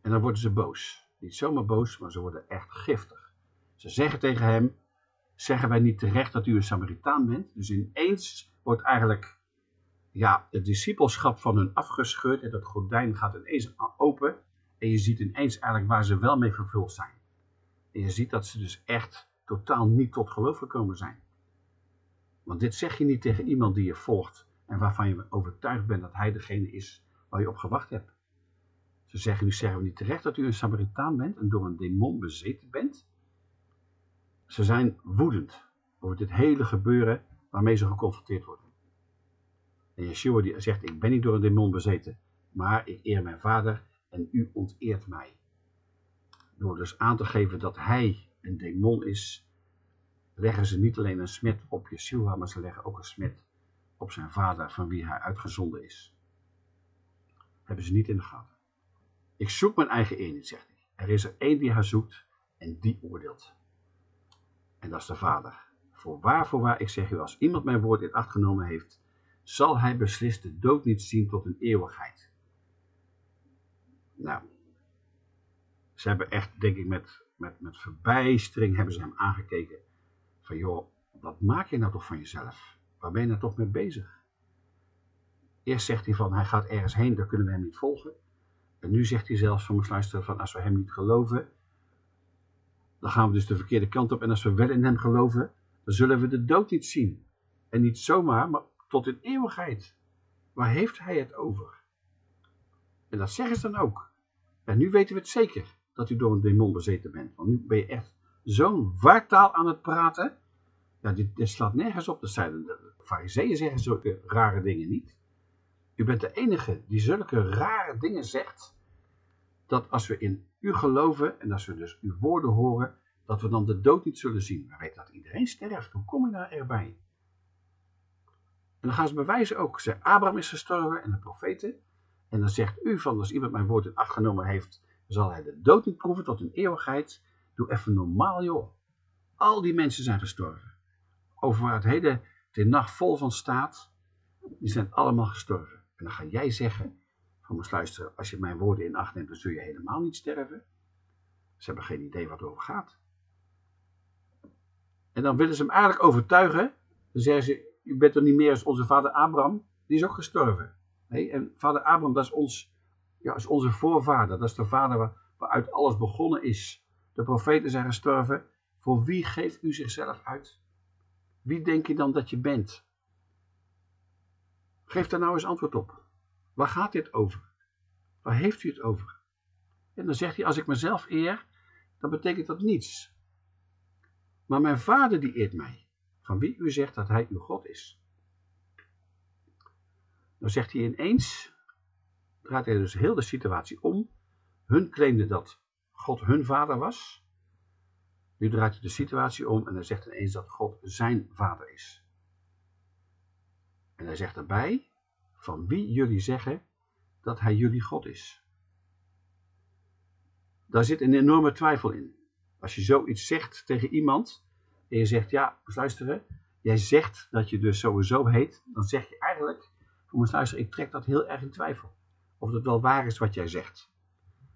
En dan worden ze boos. Niet zomaar boos, maar ze worden echt giftig. Ze zeggen tegen hem, zeggen wij niet terecht dat u een Samaritaan bent? Dus ineens wordt eigenlijk ja, het discipelschap van hun afgescheurd en dat gordijn gaat ineens open. En je ziet ineens eigenlijk waar ze wel mee vervuld zijn. En je ziet dat ze dus echt totaal niet tot geloof gekomen zijn. Want dit zeg je niet tegen iemand die je volgt en waarvan je overtuigd bent dat hij degene is waar je op gewacht hebt. Ze zeggen, nu zeggen we niet terecht dat u een Samaritaan bent en door een demon bezeten bent. Ze zijn woedend over dit hele gebeuren waarmee ze geconfronteerd worden. En Yeshua die zegt, ik ben niet door een demon bezeten, maar ik eer mijn vader en u onteert mij. Door dus aan te geven dat hij een demon is, leggen ze niet alleen een smet op Yeshua, maar ze leggen ook een smet op zijn vader van wie hij uitgezonden is. Hebben ze niet in de gaten. Ik zoek mijn eigen niet, zegt hij. Er is er één die haar zoekt en die oordeelt. En dat is de vader. Voor waar, voor waar, ik zeg u, als iemand mijn woord in acht genomen heeft, zal hij beslist de dood niet zien tot een eeuwigheid. Nou, ze hebben echt, denk ik, met, met, met verbijstering hebben ze hem aangekeken. Van joh, wat maak je nou toch van jezelf? Waar ben je nou toch mee bezig? Eerst zegt hij van, hij gaat ergens heen, daar kunnen we hem niet volgen. En nu zegt hij zelfs van, luisteren, van als we hem niet geloven, dan gaan we dus de verkeerde kant op. En als we wel in hem geloven, dan zullen we de dood niet zien. En niet zomaar, maar tot in eeuwigheid. Waar heeft hij het over? En dat zeggen ze dan ook. En nu weten we het zeker, dat u door een demon bezeten bent. Want nu ben je echt zo'n waartaal aan het praten. Ja, dit, slaat nergens op. De, de fariseeën zeggen zulke rare dingen niet. U bent de enige die zulke rare dingen zegt, dat als we in u geloven en als we dus uw woorden horen, dat we dan de dood niet zullen zien. We weten dat iedereen sterft. Hoe kom je daar erbij? En dan gaan ze bewijzen ook. Ze, Abraham is gestorven en de profeten. En dan zegt u van, als iemand mijn woord in acht genomen heeft, zal hij de dood niet proeven tot een eeuwigheid. Doe even normaal joh. Al die mensen zijn gestorven. Over waar het hele de nacht vol van staat, die zijn allemaal gestorven. En dan ga jij zeggen, van mijn luisteren, als je mijn woorden in acht neemt, dan zul je helemaal niet sterven. Ze hebben geen idee wat het over gaat. En dan willen ze hem eigenlijk overtuigen. Dan zeggen ze, u bent er niet meer als onze vader Abraham. Die is ook gestorven. Nee, en vader Abraham, dat is, ons, ja, is onze voorvader. Dat is de vader waar, waaruit alles begonnen is. De profeten zijn gestorven. Voor wie geeft u zichzelf uit? Wie denk je dan dat je bent? Geef daar nou eens antwoord op. Waar gaat dit over? Waar heeft u het over? En dan zegt hij, als ik mezelf eer, dan betekent dat niets. Maar mijn vader die eert mij, van wie u zegt dat hij uw God is. Dan zegt hij ineens, draait hij dus heel de situatie om. Hun claimden dat God hun vader was. Nu draait hij de situatie om en hij zegt ineens dat God zijn vader is. En hij zegt erbij, van wie jullie zeggen dat hij jullie God is. Daar zit een enorme twijfel in. Als je zoiets zegt tegen iemand en je zegt, ja, luisteren, jij zegt dat je dus sowieso heet, dan zeg je eigenlijk, voor luisteren, ik trek dat heel erg in twijfel. Of het wel waar is wat jij zegt.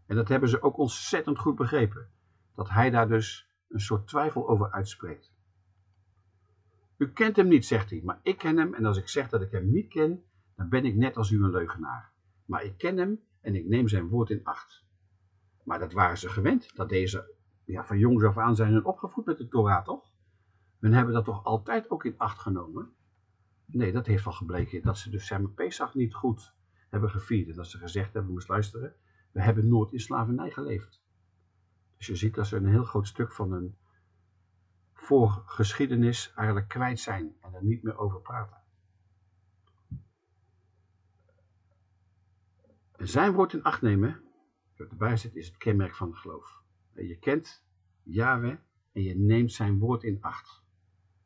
En dat hebben ze ook ontzettend goed begrepen. Dat hij daar dus een soort twijfel over uitspreekt. U kent hem niet, zegt hij, maar ik ken hem en als ik zeg dat ik hem niet ken, dan ben ik net als u een leugenaar. Maar ik ken hem en ik neem zijn woord in acht. Maar dat waren ze gewend, dat deze, ja, van jongs af aan zijn opgevoed met de Torah, toch? Men hebben dat toch altijd ook in acht genomen? Nee, dat heeft wel gebleken dat ze dus zijn Pesach niet goed hebben gevierd. En dat ze gezegd hebben, moest luisteren, we hebben nooit in slavernij geleefd. Dus je ziet dat ze een heel groot stuk van hun voorgeschiedenis eigenlijk kwijt zijn en er niet meer over praten. zijn woord in acht nemen, wat erbij zit, is het kenmerk van het geloof. Je kent Yahweh en je neemt zijn woord in acht.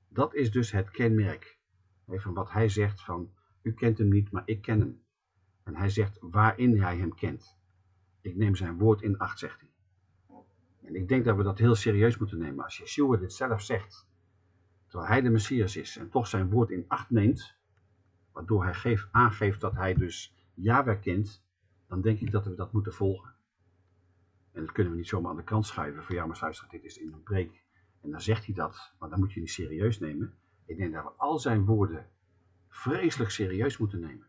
Dat is dus het kenmerk van wat hij zegt van, u kent hem niet, maar ik ken hem. En hij zegt waarin hij hem kent. Ik neem zijn woord in acht, zegt hij. En ik denk dat we dat heel serieus moeten nemen. Als Yeshua dit zelf zegt, terwijl hij de Messias is en toch zijn woord in acht neemt, waardoor hij geeft, aangeeft dat hij dus Yahweh kent, dan denk ik dat we dat moeten volgen. En dat kunnen we niet zomaar aan de kant schuiven van ja, maar luister, dit is in een preek. En dan zegt hij dat, maar dan moet je niet serieus nemen. Ik denk dat we al zijn woorden vreselijk serieus moeten nemen.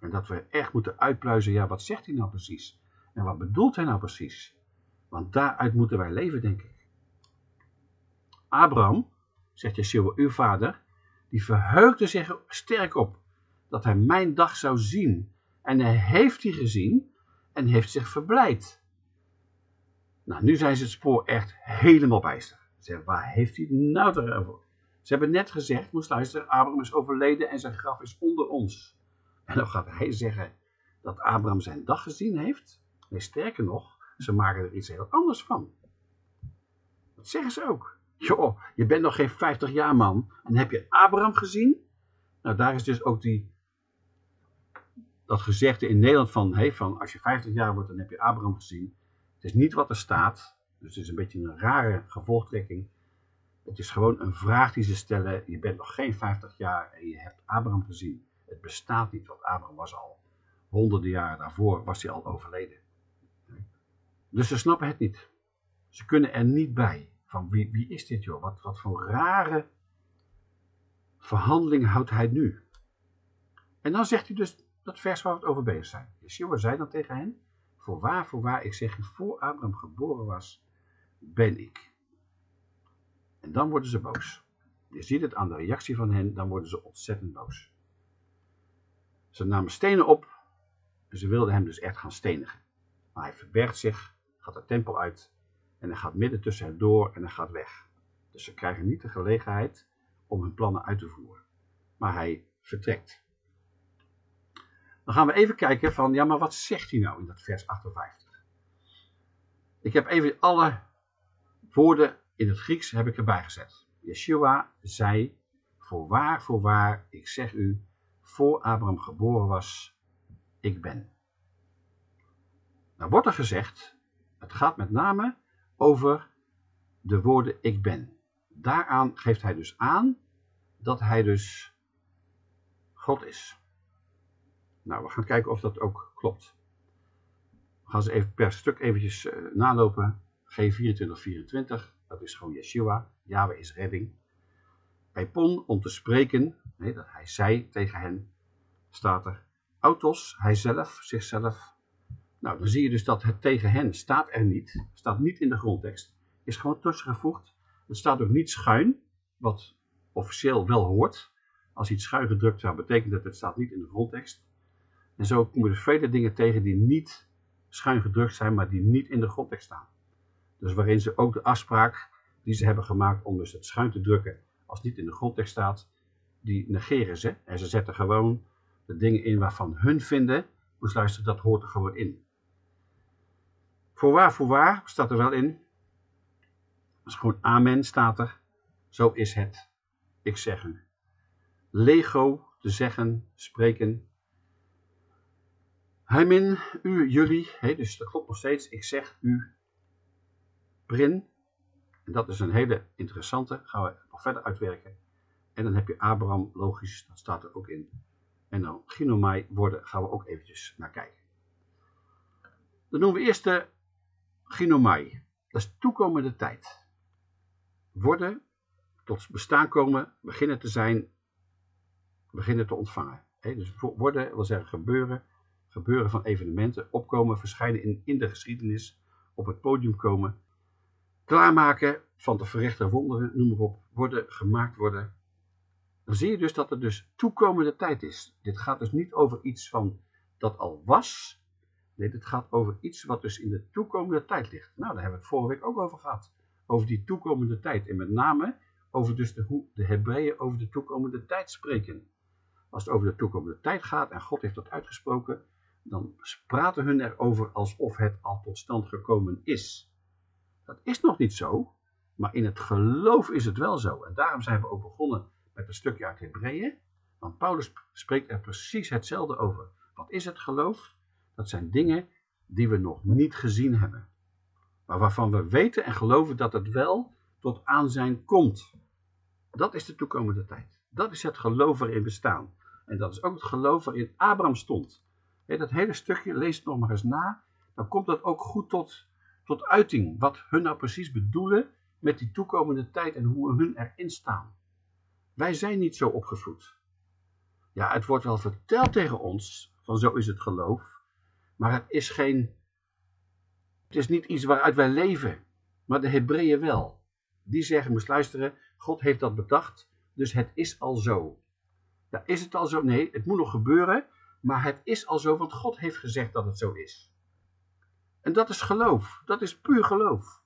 En dat we echt moeten uitpluizen, ja, wat zegt hij nou precies? En wat bedoelt hij nou precies? Want daaruit moeten wij leven, denk ik. Abraham, zegt Yeshua, uw vader, die verheugde zich sterk op dat hij mijn dag zou zien en hij heeft die gezien en heeft zich verblijd. Nou, nu zijn ze het spoor echt helemaal bijster. Ze waar heeft hij nou over? Ze hebben net gezegd, moest luisteren, Abraham is overleden en zijn graf is onder ons. En dan gaat hij zeggen dat Abraham zijn dag gezien heeft. Nee, sterker nog, ze maken er iets heel anders van. Dat zeggen ze ook. Joh, je bent nog geen 50 jaar man en heb je Abraham gezien? Nou, daar is dus ook die, dat gezegde in Nederland van, hey, van als je 50 jaar wordt, dan heb je Abraham gezien. Het is niet wat er staat, dus het is een beetje een rare gevolgtrekking. Het is gewoon een vraag die ze stellen. Je bent nog geen 50 jaar en je hebt Abraham gezien. Het bestaat niet, want Abraham was al honderden jaren daarvoor was hij al overleden. Dus ze snappen het niet. Ze kunnen er niet bij. Van wie, wie is dit joh? Wat, wat voor rare verhandeling houdt hij nu? En dan zegt hij dus dat vers waar we het over bezig zijn. Yeshua zei dan tegen hen, voorwaar, voorwaar, ik zeg je, voor Abraham geboren was, ben ik. En dan worden ze boos. Je ziet het aan de reactie van hen, dan worden ze ontzettend boos. Ze namen stenen op en ze wilden hem dus echt gaan stenigen. Maar hij verbergt zich, gaat de tempel uit en hij gaat midden tussen hen door en hij gaat weg. Dus ze krijgen niet de gelegenheid om hun plannen uit te voeren. Maar hij vertrekt. Dan gaan we even kijken van, ja maar wat zegt hij nou in dat vers 58? Ik heb even alle woorden in het Grieks heb ik erbij gezet. Yeshua zei, voorwaar, voorwaar, ik zeg u, voor Abraham geboren was, ik ben. Nou wordt er gezegd, het gaat met name over de woorden ik ben. Daaraan geeft hij dus aan dat hij dus God is. Nou, we gaan kijken of dat ook klopt. We gaan ze even per stuk eventjes uh, nalopen. G24, 24, dat is gewoon Yeshua. Yahweh is redding. Pon om te spreken, nee, dat hij zei tegen hen, staat er autos, hij zelf, zichzelf. Nou, dan zie je dus dat het tegen hen staat er niet, staat niet in de grondtekst, is gewoon tussengevoegd. Het staat ook niet schuin, wat officieel wel hoort. Als iets schuin gedrukt zou, betekent dat het staat niet in de grondtekst. En zo komen we dus vele dingen tegen die niet schuin gedrukt zijn, maar die niet in de grondtekst staan. Dus waarin ze ook de afspraak die ze hebben gemaakt om dus het schuin te drukken, als het niet in de grondtekst staat, die negeren ze. En ze zetten gewoon de dingen in waarvan hun vinden, moest luisteren, dat hoort er gewoon in. Voorwaar, voorwaar staat er wel in. Is gewoon amen staat er. Zo is het. Ik zeg. Lego, te zeggen, spreken. Heimin, u, jullie. Dus dat klopt nog steeds. Ik zeg u. Prin. En dat is een hele interessante. Gaan we verder uitwerken. En dan heb je Abraham, logisch, dat staat er ook in. En dan ginomai worden, gaan we ook eventjes naar kijken. Dan noemen we eerst de ginomai. Dat is toekomende tijd. Worden, tot bestaan komen, beginnen te zijn, beginnen te ontvangen. dus worden wil zeggen gebeuren, gebeuren van evenementen, opkomen, verschijnen in, in de geschiedenis, op het podium komen, klaarmaken van de verrechte wonderen, noem maar op, worden, gemaakt worden, dan zie je dus dat het dus toekomende tijd is. Dit gaat dus niet over iets van dat al was. Nee, dit gaat over iets wat dus in de toekomende tijd ligt. Nou, daar hebben we het vorige week ook over gehad. Over die toekomende tijd. En met name over dus de, hoe de Hebreeën over de toekomende tijd spreken. Als het over de toekomende tijd gaat en God heeft dat uitgesproken, dan praten hun erover alsof het al tot stand gekomen is. Dat is nog niet zo, maar in het geloof is het wel zo. En daarom zijn we ook begonnen met een stukje uit Hebreeën. Want Paulus spreekt er precies hetzelfde over. Wat is het geloof? Dat zijn dingen die we nog niet gezien hebben. Maar waarvan we weten en geloven dat het wel tot aanzijn komt. Dat is de toekomende tijd. Dat is het geloof waarin we staan. En dat is ook het geloof waarin Abraham stond. dat hele stukje, lees het nog maar eens na. Dan komt dat ook goed tot, tot uiting. Wat hun nou precies bedoelen met die toekomende tijd en hoe hun erin staan. Wij zijn niet zo opgevoed. Ja, het wordt wel verteld tegen ons, van zo is het geloof, maar het is geen, het is niet iets waaruit wij leven, maar de Hebreeën wel. Die zeggen, moest luisteren, God heeft dat bedacht, dus het is al zo. Ja, is het al zo? Nee, het moet nog gebeuren, maar het is al zo, want God heeft gezegd dat het zo is. En dat is geloof. Dat is puur geloof.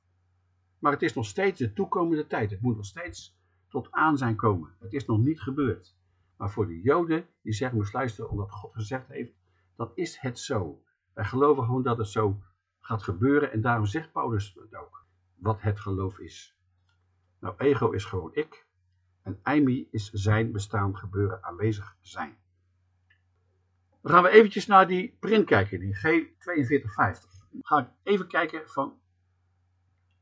Maar het is nog steeds de toekomende tijd. Het moet nog steeds tot aan zijn komen. Het is nog niet gebeurd. Maar voor de Joden, die zeggen, moest luisteren omdat God gezegd heeft, dat is het zo. Wij geloven gewoon dat het zo gaat gebeuren en daarom zegt Paulus het ook. Wat het geloof is. Nou, ego is gewoon ik. En eimi is zijn bestaan, gebeuren, aanwezig zijn. Dan gaan we eventjes naar die print kijken, die G4250. Ga ik even kijken van,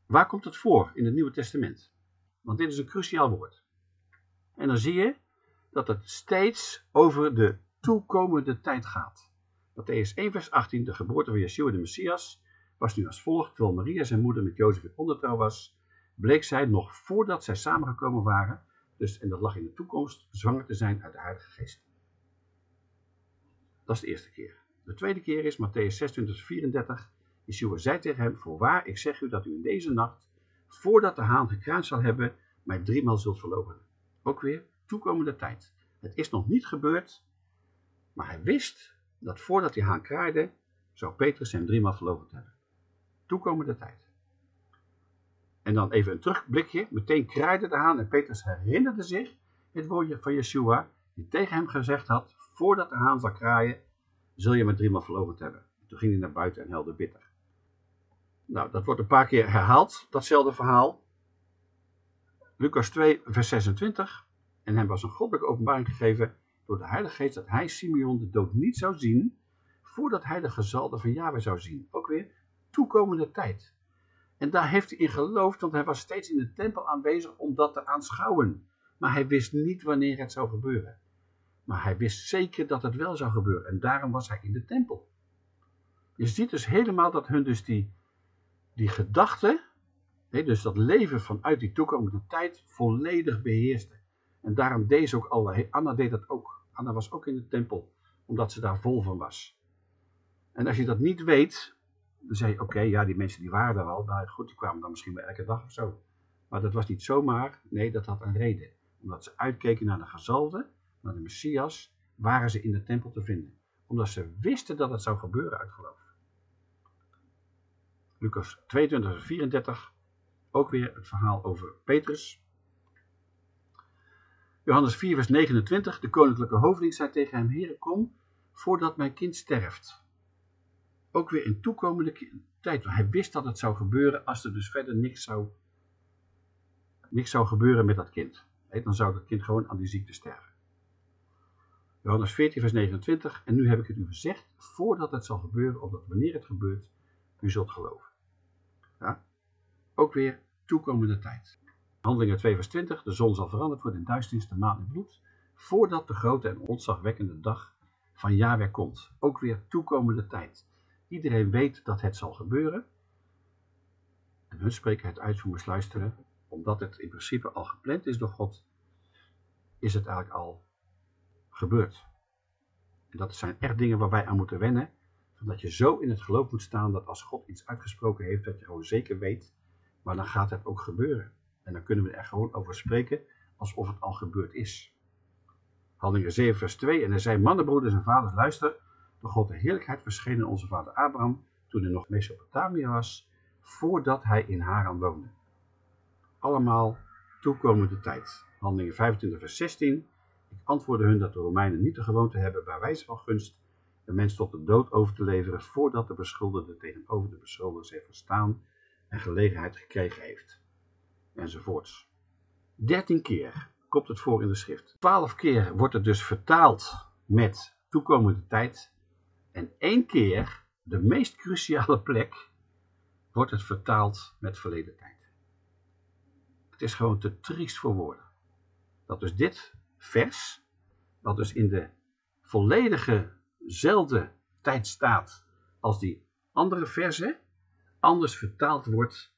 waar komt het voor in het Nieuwe Testament? Want dit is een cruciaal woord. En dan zie je dat het steeds over de toekomende tijd gaat. Matthäus 1 vers 18, de geboorte van Yeshua de Messias, was nu als volgt, terwijl Maria zijn moeder met Jozef in ondertrouw was, bleek zij nog voordat zij samengekomen waren, dus, en dat lag in de toekomst, zwanger te zijn uit de Heilige Geest. Dat is de eerste keer. De tweede keer is Matthäus 26, 34. Yeshua zei tegen hem, voorwaar, ik zeg u dat u in deze nacht, voordat de haan gekraand zal hebben, mij driemaal zult verlopen. Ook weer toekomende tijd. Het is nog niet gebeurd, maar hij wist dat voordat hij haan kraaide, zou Petrus hem driemaal verlopen hebben. Toekomende tijd. En dan even een terugblikje. Meteen kraaide de haan en Petrus herinnerde zich het woordje van Yeshua, die tegen hem gezegd had, voordat de haan zal kraaien, zul je met driemaal verlovend hebben. Toen ging hij naar buiten en helde bitter. Nou, dat wordt een paar keer herhaald, datzelfde verhaal. Lucas 2, vers 26. En hem was een goddelijke openbaring gegeven door de Heilige Geest dat hij Simeon de dood niet zou zien, voordat hij de gezalde van Yahweh zou zien. Ook weer toekomende tijd. En daar heeft hij in geloofd, want hij was steeds in de tempel aanwezig om dat te aanschouwen. Maar hij wist niet wanneer het zou gebeuren. Maar hij wist zeker dat het wel zou gebeuren. En daarom was hij in de tempel. Je ziet dus helemaal dat hun dus die, die gedachte, dus dat leven vanuit die toekomende tijd, volledig beheerste. En daarom deed ze ook alle. Anna deed dat ook. Anna was ook in de tempel, omdat ze daar vol van was. En als je dat niet weet, dan zeg je, oké, ja, die mensen die waren er al, maar goed, die kwamen dan misschien wel elke dag of zo. Maar dat was niet zomaar, nee, dat had een reden. Omdat ze uitkeken naar de gezalde, naar de Messias, waren ze in de tempel te vinden. Omdat ze wisten dat het zou gebeuren uit. Lucas 22, 34, ook weer het verhaal over Petrus. Johannes 4, vers 29, de koninklijke hoofding zei tegen hem, Heere, kom, voordat mijn kind sterft. Ook weer in toekomende tijd, hij wist dat het zou gebeuren als er dus verder niks zou, niks zou gebeuren met dat kind. Dan zou dat kind gewoon aan die ziekte sterven. Johannes 14, vers 29, en nu heb ik het u gezegd, voordat het zal gebeuren, opdat wanneer het gebeurt, u zult geloven. Ook weer toekomende tijd. Handelingen 2 vers 20, de zon zal veranderd worden in duisternis, de maan in bloed, voordat de grote en ontzagwekkende dag van Yahweh komt. Ook weer toekomende tijd. Iedereen weet dat het zal gebeuren. En hun spreken het uit voor luisteren, omdat het in principe al gepland is door God, is het eigenlijk al gebeurd. En dat zijn echt dingen waar wij aan moeten wennen, dat je zo in het geloof moet staan dat als God iets uitgesproken heeft, dat je gewoon zeker weet, maar dan gaat het ook gebeuren. En dan kunnen we er gewoon over spreken alsof het al gebeurd is. Handelingen 7 vers 2. En hij zei, mannenbroeders en vaders, luister, de God de heerlijkheid verscheen in onze vader Abraham, toen hij nog Mesopotamië was, voordat hij in Haran woonde. Allemaal toekomende tijd. Handelingen 25 vers 16. Ik antwoordde hun dat de Romeinen niet de gewoonte hebben bij wijze van gunst mens tot de dood over te leveren voordat de beschuldigde tegenover de beschuldigers heeft gestaan en gelegenheid gekregen heeft enzovoorts. Dertien keer komt het voor in de schrift. Twaalf keer wordt het dus vertaald met toekomende tijd. En één keer, de meest cruciale plek, wordt het vertaald met verleden tijd. Het is gewoon te triest voor woorden. Dat dus dit vers, wat dus in de volledige tijd staat als die andere versen, anders vertaald wordt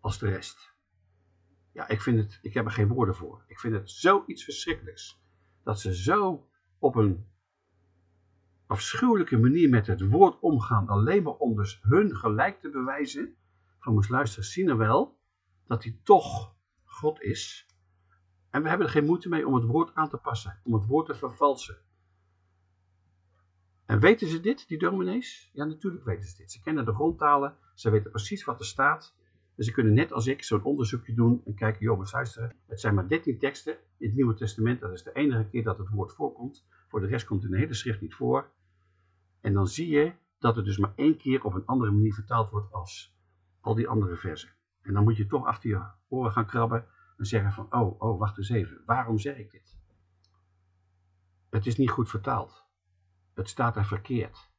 als de rest. Ja, ik vind het, ik heb er geen woorden voor. Ik vind het zoiets verschrikkelijks. Dat ze zo op een afschuwelijke manier met het woord omgaan, alleen maar om dus hun gelijk te bewijzen. Van moest luisteren, zien er wel dat hij toch God is. En we hebben er geen moeite mee om het woord aan te passen, om het woord te vervalsen. En weten ze dit, die dominees? Ja, natuurlijk weten ze dit. Ze kennen de grondtalen, ze weten precies wat er staat. Dus ze kunnen net als ik zo'n onderzoekje doen en kijken, joh, luisteren. Het zijn maar 13 teksten in het Nieuwe Testament. Dat is de enige keer dat het woord voorkomt. Voor de rest komt in de hele schrift niet voor. En dan zie je dat het dus maar één keer op een andere manier vertaald wordt als al die andere versen. En dan moet je toch achter je oren gaan krabben en zeggen van, oh, oh, wacht eens even. Waarom zeg ik dit? Het is niet goed vertaald. Het staat er verkeerd.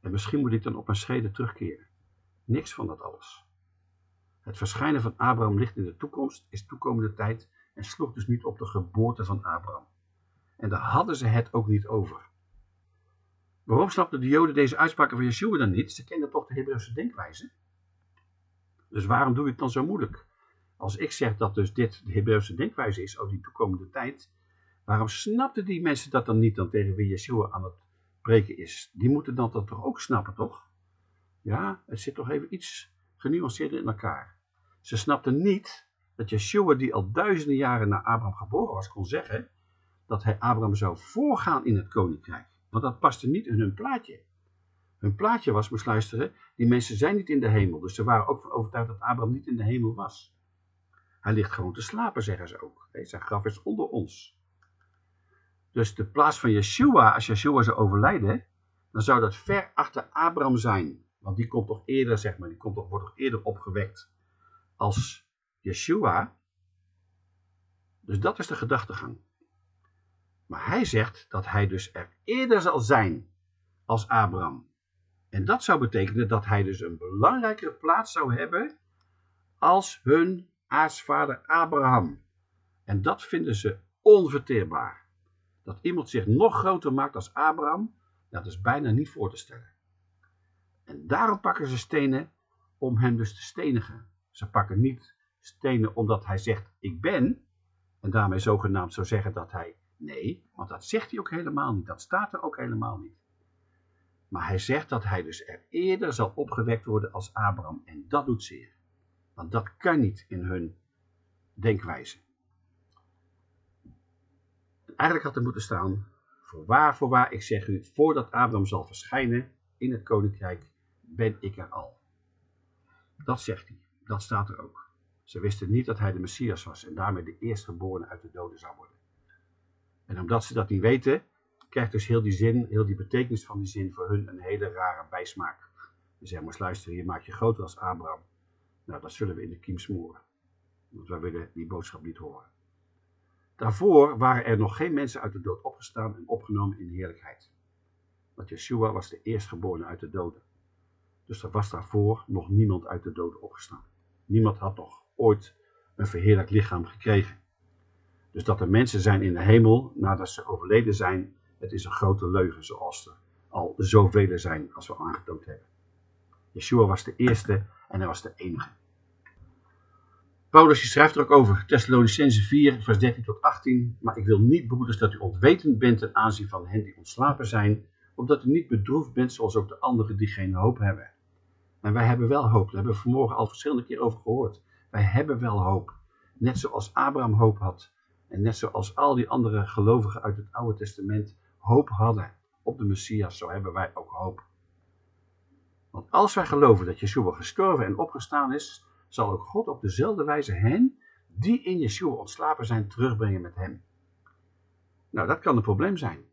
En misschien moet ik dan op mijn schreden terugkeren. Niks van dat alles. Het verschijnen van Abraham ligt in de toekomst, is toekomende tijd en sloeg dus niet op de geboorte van Abraham. En daar hadden ze het ook niet over. Waarom snapten de Joden deze uitspraken van Yeshua dan niet? Ze kenden toch de Hebreeuwse denkwijze? Dus waarom doe je het dan zo moeilijk? Als ik zeg dat dus dit de Hebreeuwse denkwijze is over die toekomende tijd, waarom snapten die mensen dat dan niet dan tegen wie Yeshua aan het preken is? Die moeten dan dat toch ook snappen, toch? Ja, het zit toch even iets genuanceerder in elkaar. Ze snapten niet dat Yeshua, die al duizenden jaren na Abraham geboren was, kon zeggen dat hij Abraham zou voorgaan in het koninkrijk. Want dat paste niet in hun plaatje. Hun plaatje was, moest luisteren, die mensen zijn niet in de hemel. Dus ze waren ook van overtuigd dat Abraham niet in de hemel was. Hij ligt gewoon te slapen, zeggen ze ook. Zijn graf is onder ons. Dus de plaats van Yeshua, als Yeshua zou overlijden, dan zou dat ver achter Abraham zijn. Want die komt toch eerder, zeg maar, die komt toch, wordt toch eerder opgewekt als Yeshua. Dus dat is de gedachtegang. Maar hij zegt dat hij dus er eerder zal zijn als Abraham. En dat zou betekenen dat hij dus een belangrijkere plaats zou hebben als hun aartsvader Abraham. En dat vinden ze onverteerbaar. Dat iemand zich nog groter maakt als Abraham, dat is bijna niet voor te stellen. En daarom pakken ze stenen om hem dus te stenigen. Ze pakken niet stenen omdat hij zegt ik ben, en daarmee zogenaamd zou zeggen dat hij Nee, want dat zegt hij ook helemaal niet. Dat staat er ook helemaal niet. Maar hij zegt dat hij dus er eerder zal opgewekt worden als Abraham. En dat doet zeer. Want dat kan niet in hun denkwijze. Eigenlijk had er moeten staan, voorwaar, voorwaar, ik zeg u, voordat Abraham zal verschijnen in het koninkrijk, ben ik er al. Dat zegt hij. Dat staat er ook. Ze wisten niet dat hij de Messias was en daarmee de eerstgeborene uit de doden zou worden. En omdat ze dat niet weten, krijgt dus heel die zin, heel die betekenis van die zin voor hun een hele rare bijsmaak. Ze zeggen, maar luisteren, je maakt je groter als Abraham. Nou, dat zullen we in de kiem smoren. Want wij willen die boodschap niet horen. Daarvoor waren er nog geen mensen uit de dood opgestaan en opgenomen in heerlijkheid. Want Yeshua was de eerstgeborene uit de doden. Dus er was daarvoor nog niemand uit de doden opgestaan. Niemand had nog ooit een verheerlijk lichaam gekregen. Dus dat er mensen zijn in de hemel nadat ze overleden zijn, het is een grote leugen zoals er al zoveel zijn als we aangetoond hebben. Yeshua was de eerste en hij was de enige. Paulus schrijft er ook over, Thessalonicense 4, vers 13 tot 18. Maar ik wil niet, broeders, dat u ontwetend bent ten aanzien van hen die ontslapen zijn, opdat u niet bedroefd bent zoals ook de anderen die geen hoop hebben. Maar wij hebben wel hoop, daar hebben we vanmorgen al verschillende keer over gehoord. Wij hebben wel hoop. Net zoals Abraham hoop had, en net zoals al die andere gelovigen uit het Oude Testament hoop hadden op de Messias, zo hebben wij ook hoop. Want als wij geloven dat Yeshua gestorven en opgestaan is, zal ook God op dezelfde wijze hen, die in Yeshua ontslapen zijn, terugbrengen met hem. Nou, dat kan een probleem zijn.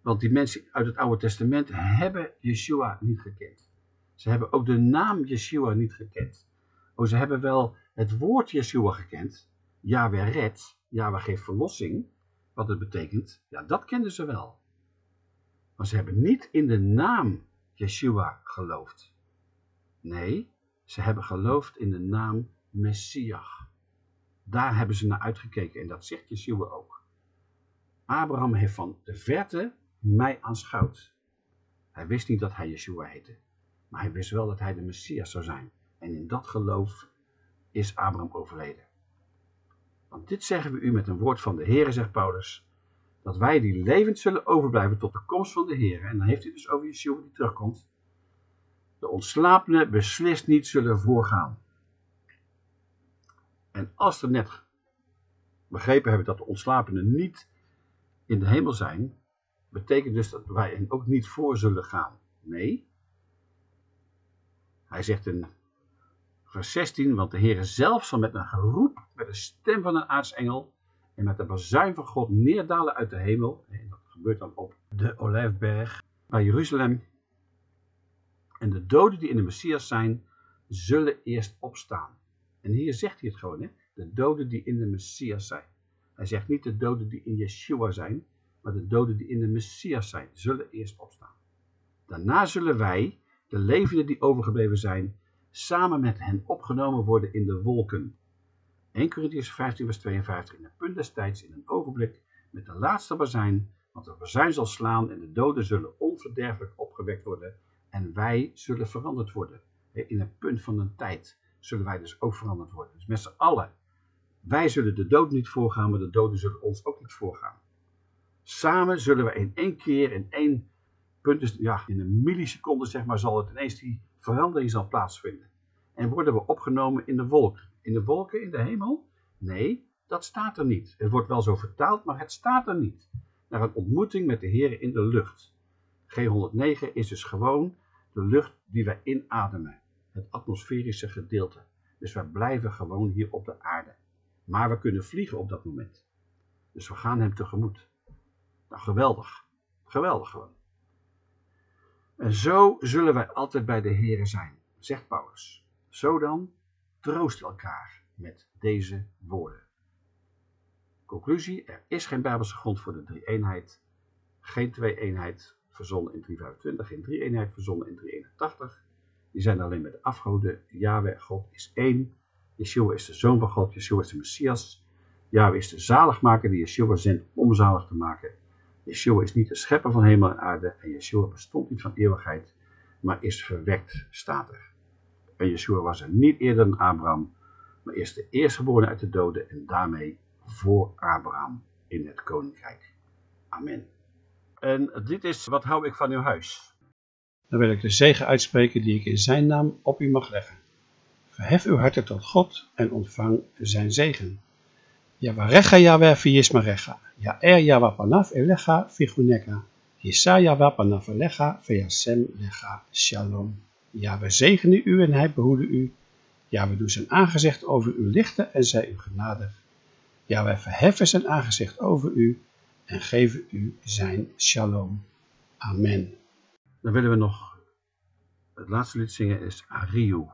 Want die mensen uit het Oude Testament hebben Yeshua niet gekend. Ze hebben ook de naam Yeshua niet gekend. Oh, ze hebben wel het woord Yeshua gekend, Yahweh redt, Yahweh geeft verlossing, wat het betekent, ja, dat kenden ze wel. Maar ze hebben niet in de naam Yeshua geloofd. Nee, ze hebben geloofd in de naam Messias. Daar hebben ze naar uitgekeken en dat zegt Yeshua ook. Abraham heeft van de verte mij aanschouwd. Hij wist niet dat hij Yeshua heette, maar hij wist wel dat hij de Messias zou zijn. En in dat geloof is Abraham overleden. Want dit zeggen we u met een woord van de Heer, zegt Paulus, dat wij die levend zullen overblijven tot de komst van de Heer. En dan heeft hij dus over Yeshua die terugkomt. De ontslapenen beslist niet zullen voorgaan. En als we net begrepen hebben dat de ontslapenen niet in de hemel zijn, betekent dus dat wij hen ook niet voor zullen gaan. Nee. Hij zegt in vers 16, want de Heere zelf zal met een geroep, met de stem van een aartsengel en met de bazuin van God neerdalen uit de hemel. En dat gebeurt dan op de Olijfberg naar Jeruzalem. En de doden die in de Messias zijn, zullen eerst opstaan. En hier zegt hij het gewoon, hè? de doden die in de Messias zijn. Hij zegt niet de doden die in Yeshua zijn, maar de doden die in de Messias zijn, zullen eerst opstaan. Daarna zullen wij, de levenden die overgebleven zijn, samen met hen opgenomen worden in de wolken. 1 Corinthians 15 vers 52 in het punt des tijds in een ogenblik met de laatste bazijn, want de bazijn zal slaan en de doden zullen onverderfelijk opgewekt worden en wij zullen veranderd worden. In het punt van een tijd zullen wij dus ook veranderd worden. Dus met z'n allen. Wij zullen de dood niet voorgaan, maar de doden zullen ons ook niet voorgaan. Samen zullen we in één keer, in één punt, dus ja, in een milliseconde zeg maar, zal het ineens die verandering zal plaatsvinden. En worden we opgenomen in de wolk. In de wolken in de hemel? Nee, dat staat er niet. Het wordt wel zo vertaald, maar het staat er niet. Naar een ontmoeting met de Heer in de lucht. G109 is dus gewoon de lucht die wij inademen. Het atmosferische gedeelte. Dus wij blijven gewoon hier op de aarde. Maar we kunnen vliegen op dat moment. Dus we gaan hem tegemoet. Nou, geweldig. Geweldig gewoon. En zo zullen wij altijd bij de Heer zijn, zegt Paulus. Zo dan, troost elkaar met deze woorden. Conclusie, er is geen Bijbelse grond voor de drie-eenheid. Geen twee-eenheid verzonnen in 325, geen drie-eenheid verzonnen in 381. Die zijn alleen met de afgoden. Yahweh, God is één. Yeshua is de Zoon van God, Yeshua is de Messias. Yahweh is de zaligmaker die Yeshua zendt om zalig te maken. Yeshua is niet de schepper van hemel en aarde en Yeshua bestond niet van eeuwigheid, maar is verwekt, staat er. En Yeshua was er niet eerder dan Abraham, maar is de eerstgeborene uit de doden en daarmee voor Abraham in het koninkrijk. Amen. En dit is, wat hou ik van uw huis? Dan wil ik de zegen uitspreken die ik in zijn naam op u mag leggen. Verhef uw harten tot God en ontvang zijn zegen. Yavarecha Yahweh viyismarecha. Ya'er Yahweh elecha viguneka. Yesaya wapanav elecha veyasem lecha shalom. Ja, we zegenen u en hij behoede u. Ja, we doen zijn aangezicht over u lichten en zij u genadig. Ja, wij verheffen zijn aangezicht over u en geven u zijn shalom. Amen. Dan willen we nog het laatste lied zingen is Ariu.